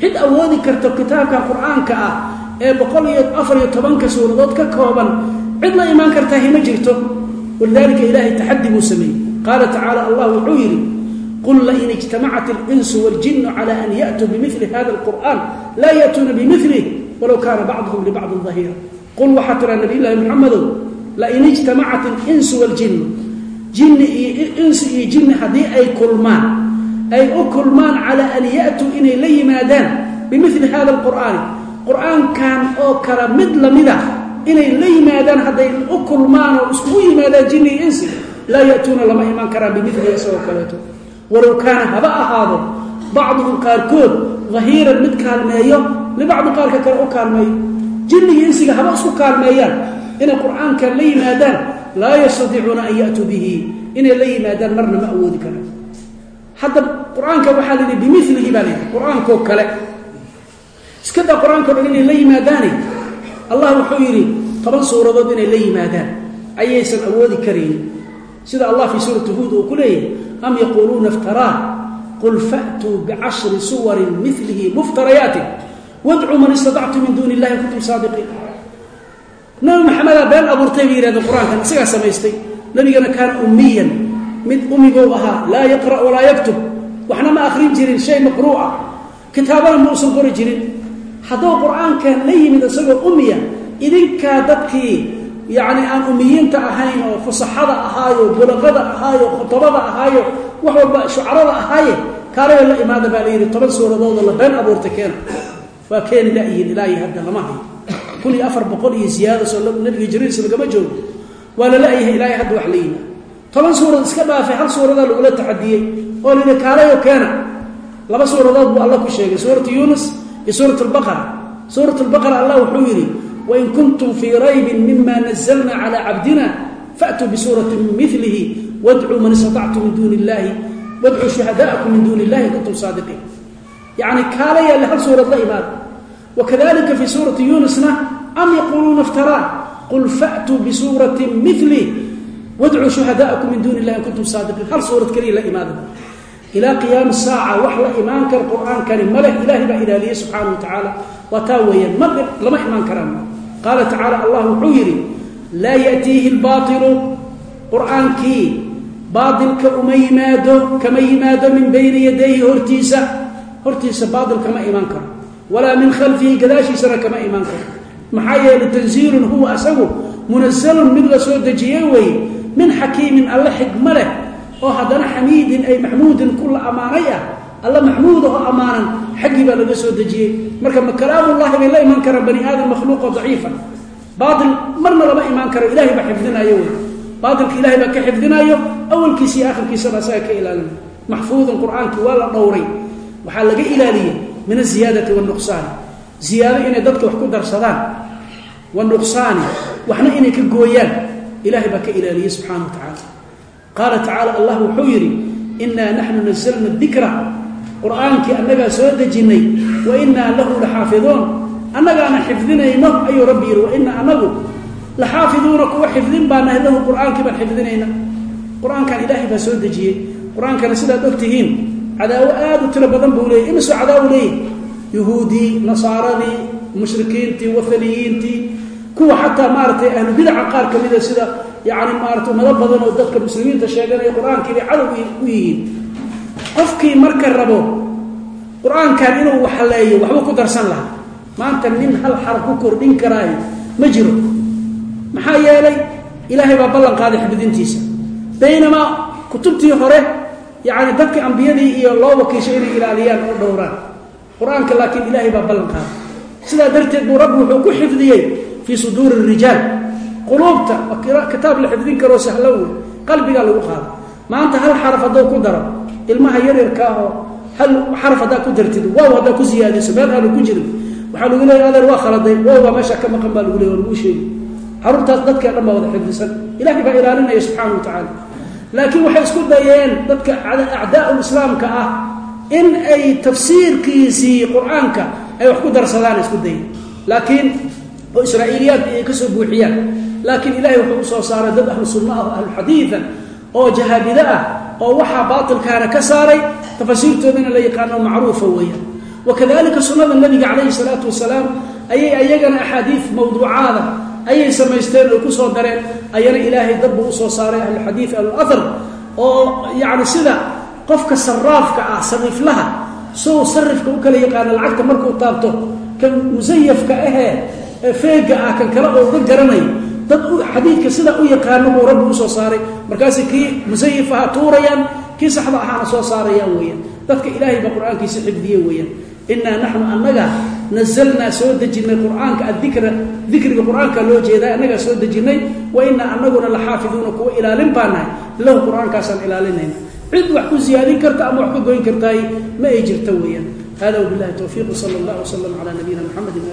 cid awoodi karto kitaabkan qur-aanka ah ee boqol iyo afar iyo tobanka suuradood ka kooban cid la imaan kartaahi ma jirto walidaalika ilaahay taxadi buu sameeyey qaala tacaala allah wuxuu yidhi qul lain ijtamacat اlinsu wاljinu cala an yaأtuu bimili hada اlqur'an laa ya'tuuna bimilih walow kaana bacduhum libacdin dahiira qul waxaa tiraa nabiy llaahi muxamedow lain ijtamacat اlinsu wاljinu jinni iyo insi iyo jinni haddii ay kulmaan ay u kulmaan calaa an ya'tuu inay la yimaadaan bimili hada اlqur'aani qur'aankan oo kale mid lamida inay la yimaadaan hadday u kulmaan oo iskugu yimaadaan jinni iyo insi laa ya'tuuna lama iman karaan bimilihi isagoo kaleeto. Walow kaana haba ahaado bacduhum qaarkood dahiiran mid kaalmeeyo libacdi qaarka kale u kaalmeeyo. Jinniga insiga haba isku kaalmeeyaan inay qur'aankan la yimaadaan laa yastatiicuuna an ya'tuu bihi. Inay la yimaadaan marna ma awoodi karaan. Hadda qur'aanka waxaa layidhi bimilihi baa layidhi qur'aankoo kale. Iskadaa qur'aanko dhan inay la yimaadaane allah wuxuu yidhi toban suuradood inay la yimaadaan ayaysan awoodi karaynin sida allah fii suurati huud uu ku leeyahay am yaquuluuna iftaraa? Qul fa'tuu bicashri suwarin milihi muftarayaatin wadcuu man istatactu min duuni illahi kuntum saadiqiin nabi maxamedaa been abuurtay bay yihahdeen qur'aankan isagaa samaystay. Nabigana kaana ummiyan mid umigou ahaa laa yaqra' walaa yaktub. Waxna ma akhrin jirin shay maqruuca. Kitaabana ma usan qori jirin. Hadduu qur'aankan la yimid isagoo umiya idinkaa dadkii yacni aan umiyiinta ahayn oo fusaxada ahaayo bulaqada ahaayo khutabada ahaayo wax walba shucarada ahaaye kaalaya la imaada baa la yidhi toban suuradoodoo la been abuurtay keena. Waa keeni layihiin ilaahi hadda lama hayo kun iyo afar boqol iyo ziyaada soo nabiga jiriis lagama joogo. Waa la la-yahay ilaahay hadda wax la yimaa toban suurad iska dhaafay hal suuradaa lagula taxadiyey oo la yidhi kaalayo keena. Laba suuradood buu alla ku sheegay. Suuratu yuunus iyo suurat albaqara suurat albaqara allah wuxuu yidhi wain kuntum fii raybin mima nazalna calaa cabdina faatuu bisuuratin milihi wadcuu man istatactum min duuni illahi wadcuu shuhadaa'akum min duuni illahi in kuntum saadiqiin. Yacni kaala yaale hal suurad la imaada wakadalika fii suurati yuunusna am yaquuluuna iftaraa qul faatuu bisuuratin mili wadcuu shuhadaa'akum min duuni illahi in kuntum saadiqiin. Hal suurad keliya la imaada ilaa qiyaami saaca wax la imaan kara qur'aankani maleh ilaahay baa ilaaliyey subxaana wa tacaala waa taa weeyaan ma lama imaan karaan. Qaala tacaala allah wuxuu yidhi laa ya'tiihi lbaailu qur'aankii baailka uma yimaado kama yimaado min bayni yadayhi hortiisa. Hortiisa baail kama imaan karo. Walaa min khalfihi gadaashiisana kama imaan karo maxaa yeelay tanziilun huwa asagu munazalun mid la soo dejiyey weeye min xakiimin alle xikmo leh oo haddana xamiidin ay maxmuudin ku la ammaanay ah alla maxmuud oo ammaanan xaggii baa laga soo dejiyey. Marka ma kalaamullahi bay la imaan karaan bani aadam makhluuqo daciifa. Baail marna lama imaan karo ilahay baa xifdinaayo wey baailka ilahay baa ka xifdinaayo awalkiisa iyo akhirkiisana asaga ka ilaalina maxfuudun qur'aankii waa la dhowray. Waxaa laga ilaaliyey min aziyaadati wanuqsaani ziyaado inay dadka wax ku darsadaan wanuqsaani waxna inay ka gooyaan. Ilahay baa ka ilaaliyey subxana wa tacaala. Qaala tacaala allah wuxuu yidhi inaa naxnu nasalna dikra. Qur'aankii annagaa soo dejinnay wa inaa lahu laxaafiduun. Annagaana xifdinayno ayuu rabbi yidhi wa ina anagu laxaafiduuna kuwa xifdin baa nahay lahu qur'aankii baan xifdinayna. Qur'aankan ilaahay baa soo dejiyey. Qur'aankana sidaad og tihiin cadaawo aad u tiro badan buu leeyay imisoo cadaawo leeyahy yuhuudii nasaaradii mushrikiintii wathaniyiintii kuwa xataa maaratay ahlubidaca qaar ka mida sida yani maarata ummado badan oo dadka muslimiinta sheeganaya qur'aankiibay cadow u yihiin. Qofkii marka rabo qur'aankan inuu waxaleeyo waxbuu ku darsan lahaa. Maanta nin hal xaraf ku kordhin karaayo ma jiro. Maxaa yeelay ilaahay baa ballan qaaday xifdintiisa baynamaa kutubtii hore yani dadka ambiyadii iyo loo wakiishay inay ilaaliyaan oo dhowraan qur'aanka laakiin ilaahay baa ballan qaaday. Sidaa darteed buu rabbi wuxuu ku xifdiyey fii suduuri rijaal. Quluubta kitaab la xifdin karoo sahlo wey qalbigaa lagu qaada maanta hal xaraf hadduu ku daro ilmaha yaryarka ahoo hal xaraf haddaa ku dartid waaw haddaa ku siyaadiso meel ku jirin. Waxaa lagu leeya adeer waa khaladay wow baa meesha ka maqan baa lagu leey waa laguu sheegi xaruntaas dadka dhan baa wada xifdisan. Ilahay baa ilaalinaya subxaana wa tacaala. Laakiin waxay isku dayeen dadka acdaau islaamka ah in ay tafsiirkiisii qur'aanka ay wax ku darsadaan isku dayeen laakiin oo israa'iiliyaad ay ka soo buuxiyaan. Laakiin ilahay wuxuu u soo saaray dad ahlu sunna ah ahlu xadiida oo jahaabide ah oo waxaa baatilkaana ka saaray tafasiirtoodana la yaqaano macruufa weeyaan. Wakadalika sunnada nabiga calayhi salaatu wasalaam ayay ayagana axaadiid mawduucaada ayay samaysteen oy ku soo dareen. Ayana ilaahay dad u soo saaray ahluxadiid ahlulahar oo yacni sida qofka saraafka ah sariiflaha soo sarifka u kala yaqaana lacagta markuu taabto kan musayafka ahee feega ah kan kale oo uga garanay dad xadiidka sidaa u yaqaano buu rabbi u soo saaray. Markaasi kii musayifaha tuurayaan kii saxda ahaana soo saarayaan weeyaan. Dadka ilaahay baa qur'aankiisa xifdiye weeyaan. Inaa naxnu annaga nazalnaa soo dejinay qur'aanka dikriga qur'aanka loo jeedaa annagaa soo dejinay wa inaa anaguna la xaafiduuna kuwa ilaalin baa nahay lahu qur'aankaasaan ilaalinayna cid wax ku ziyaadin karta ama wax ka goyn kartaay ma ay jirta weeyaan. Hada wabilahi towfiiq sala allah wslam calaa nabiyina mxamedi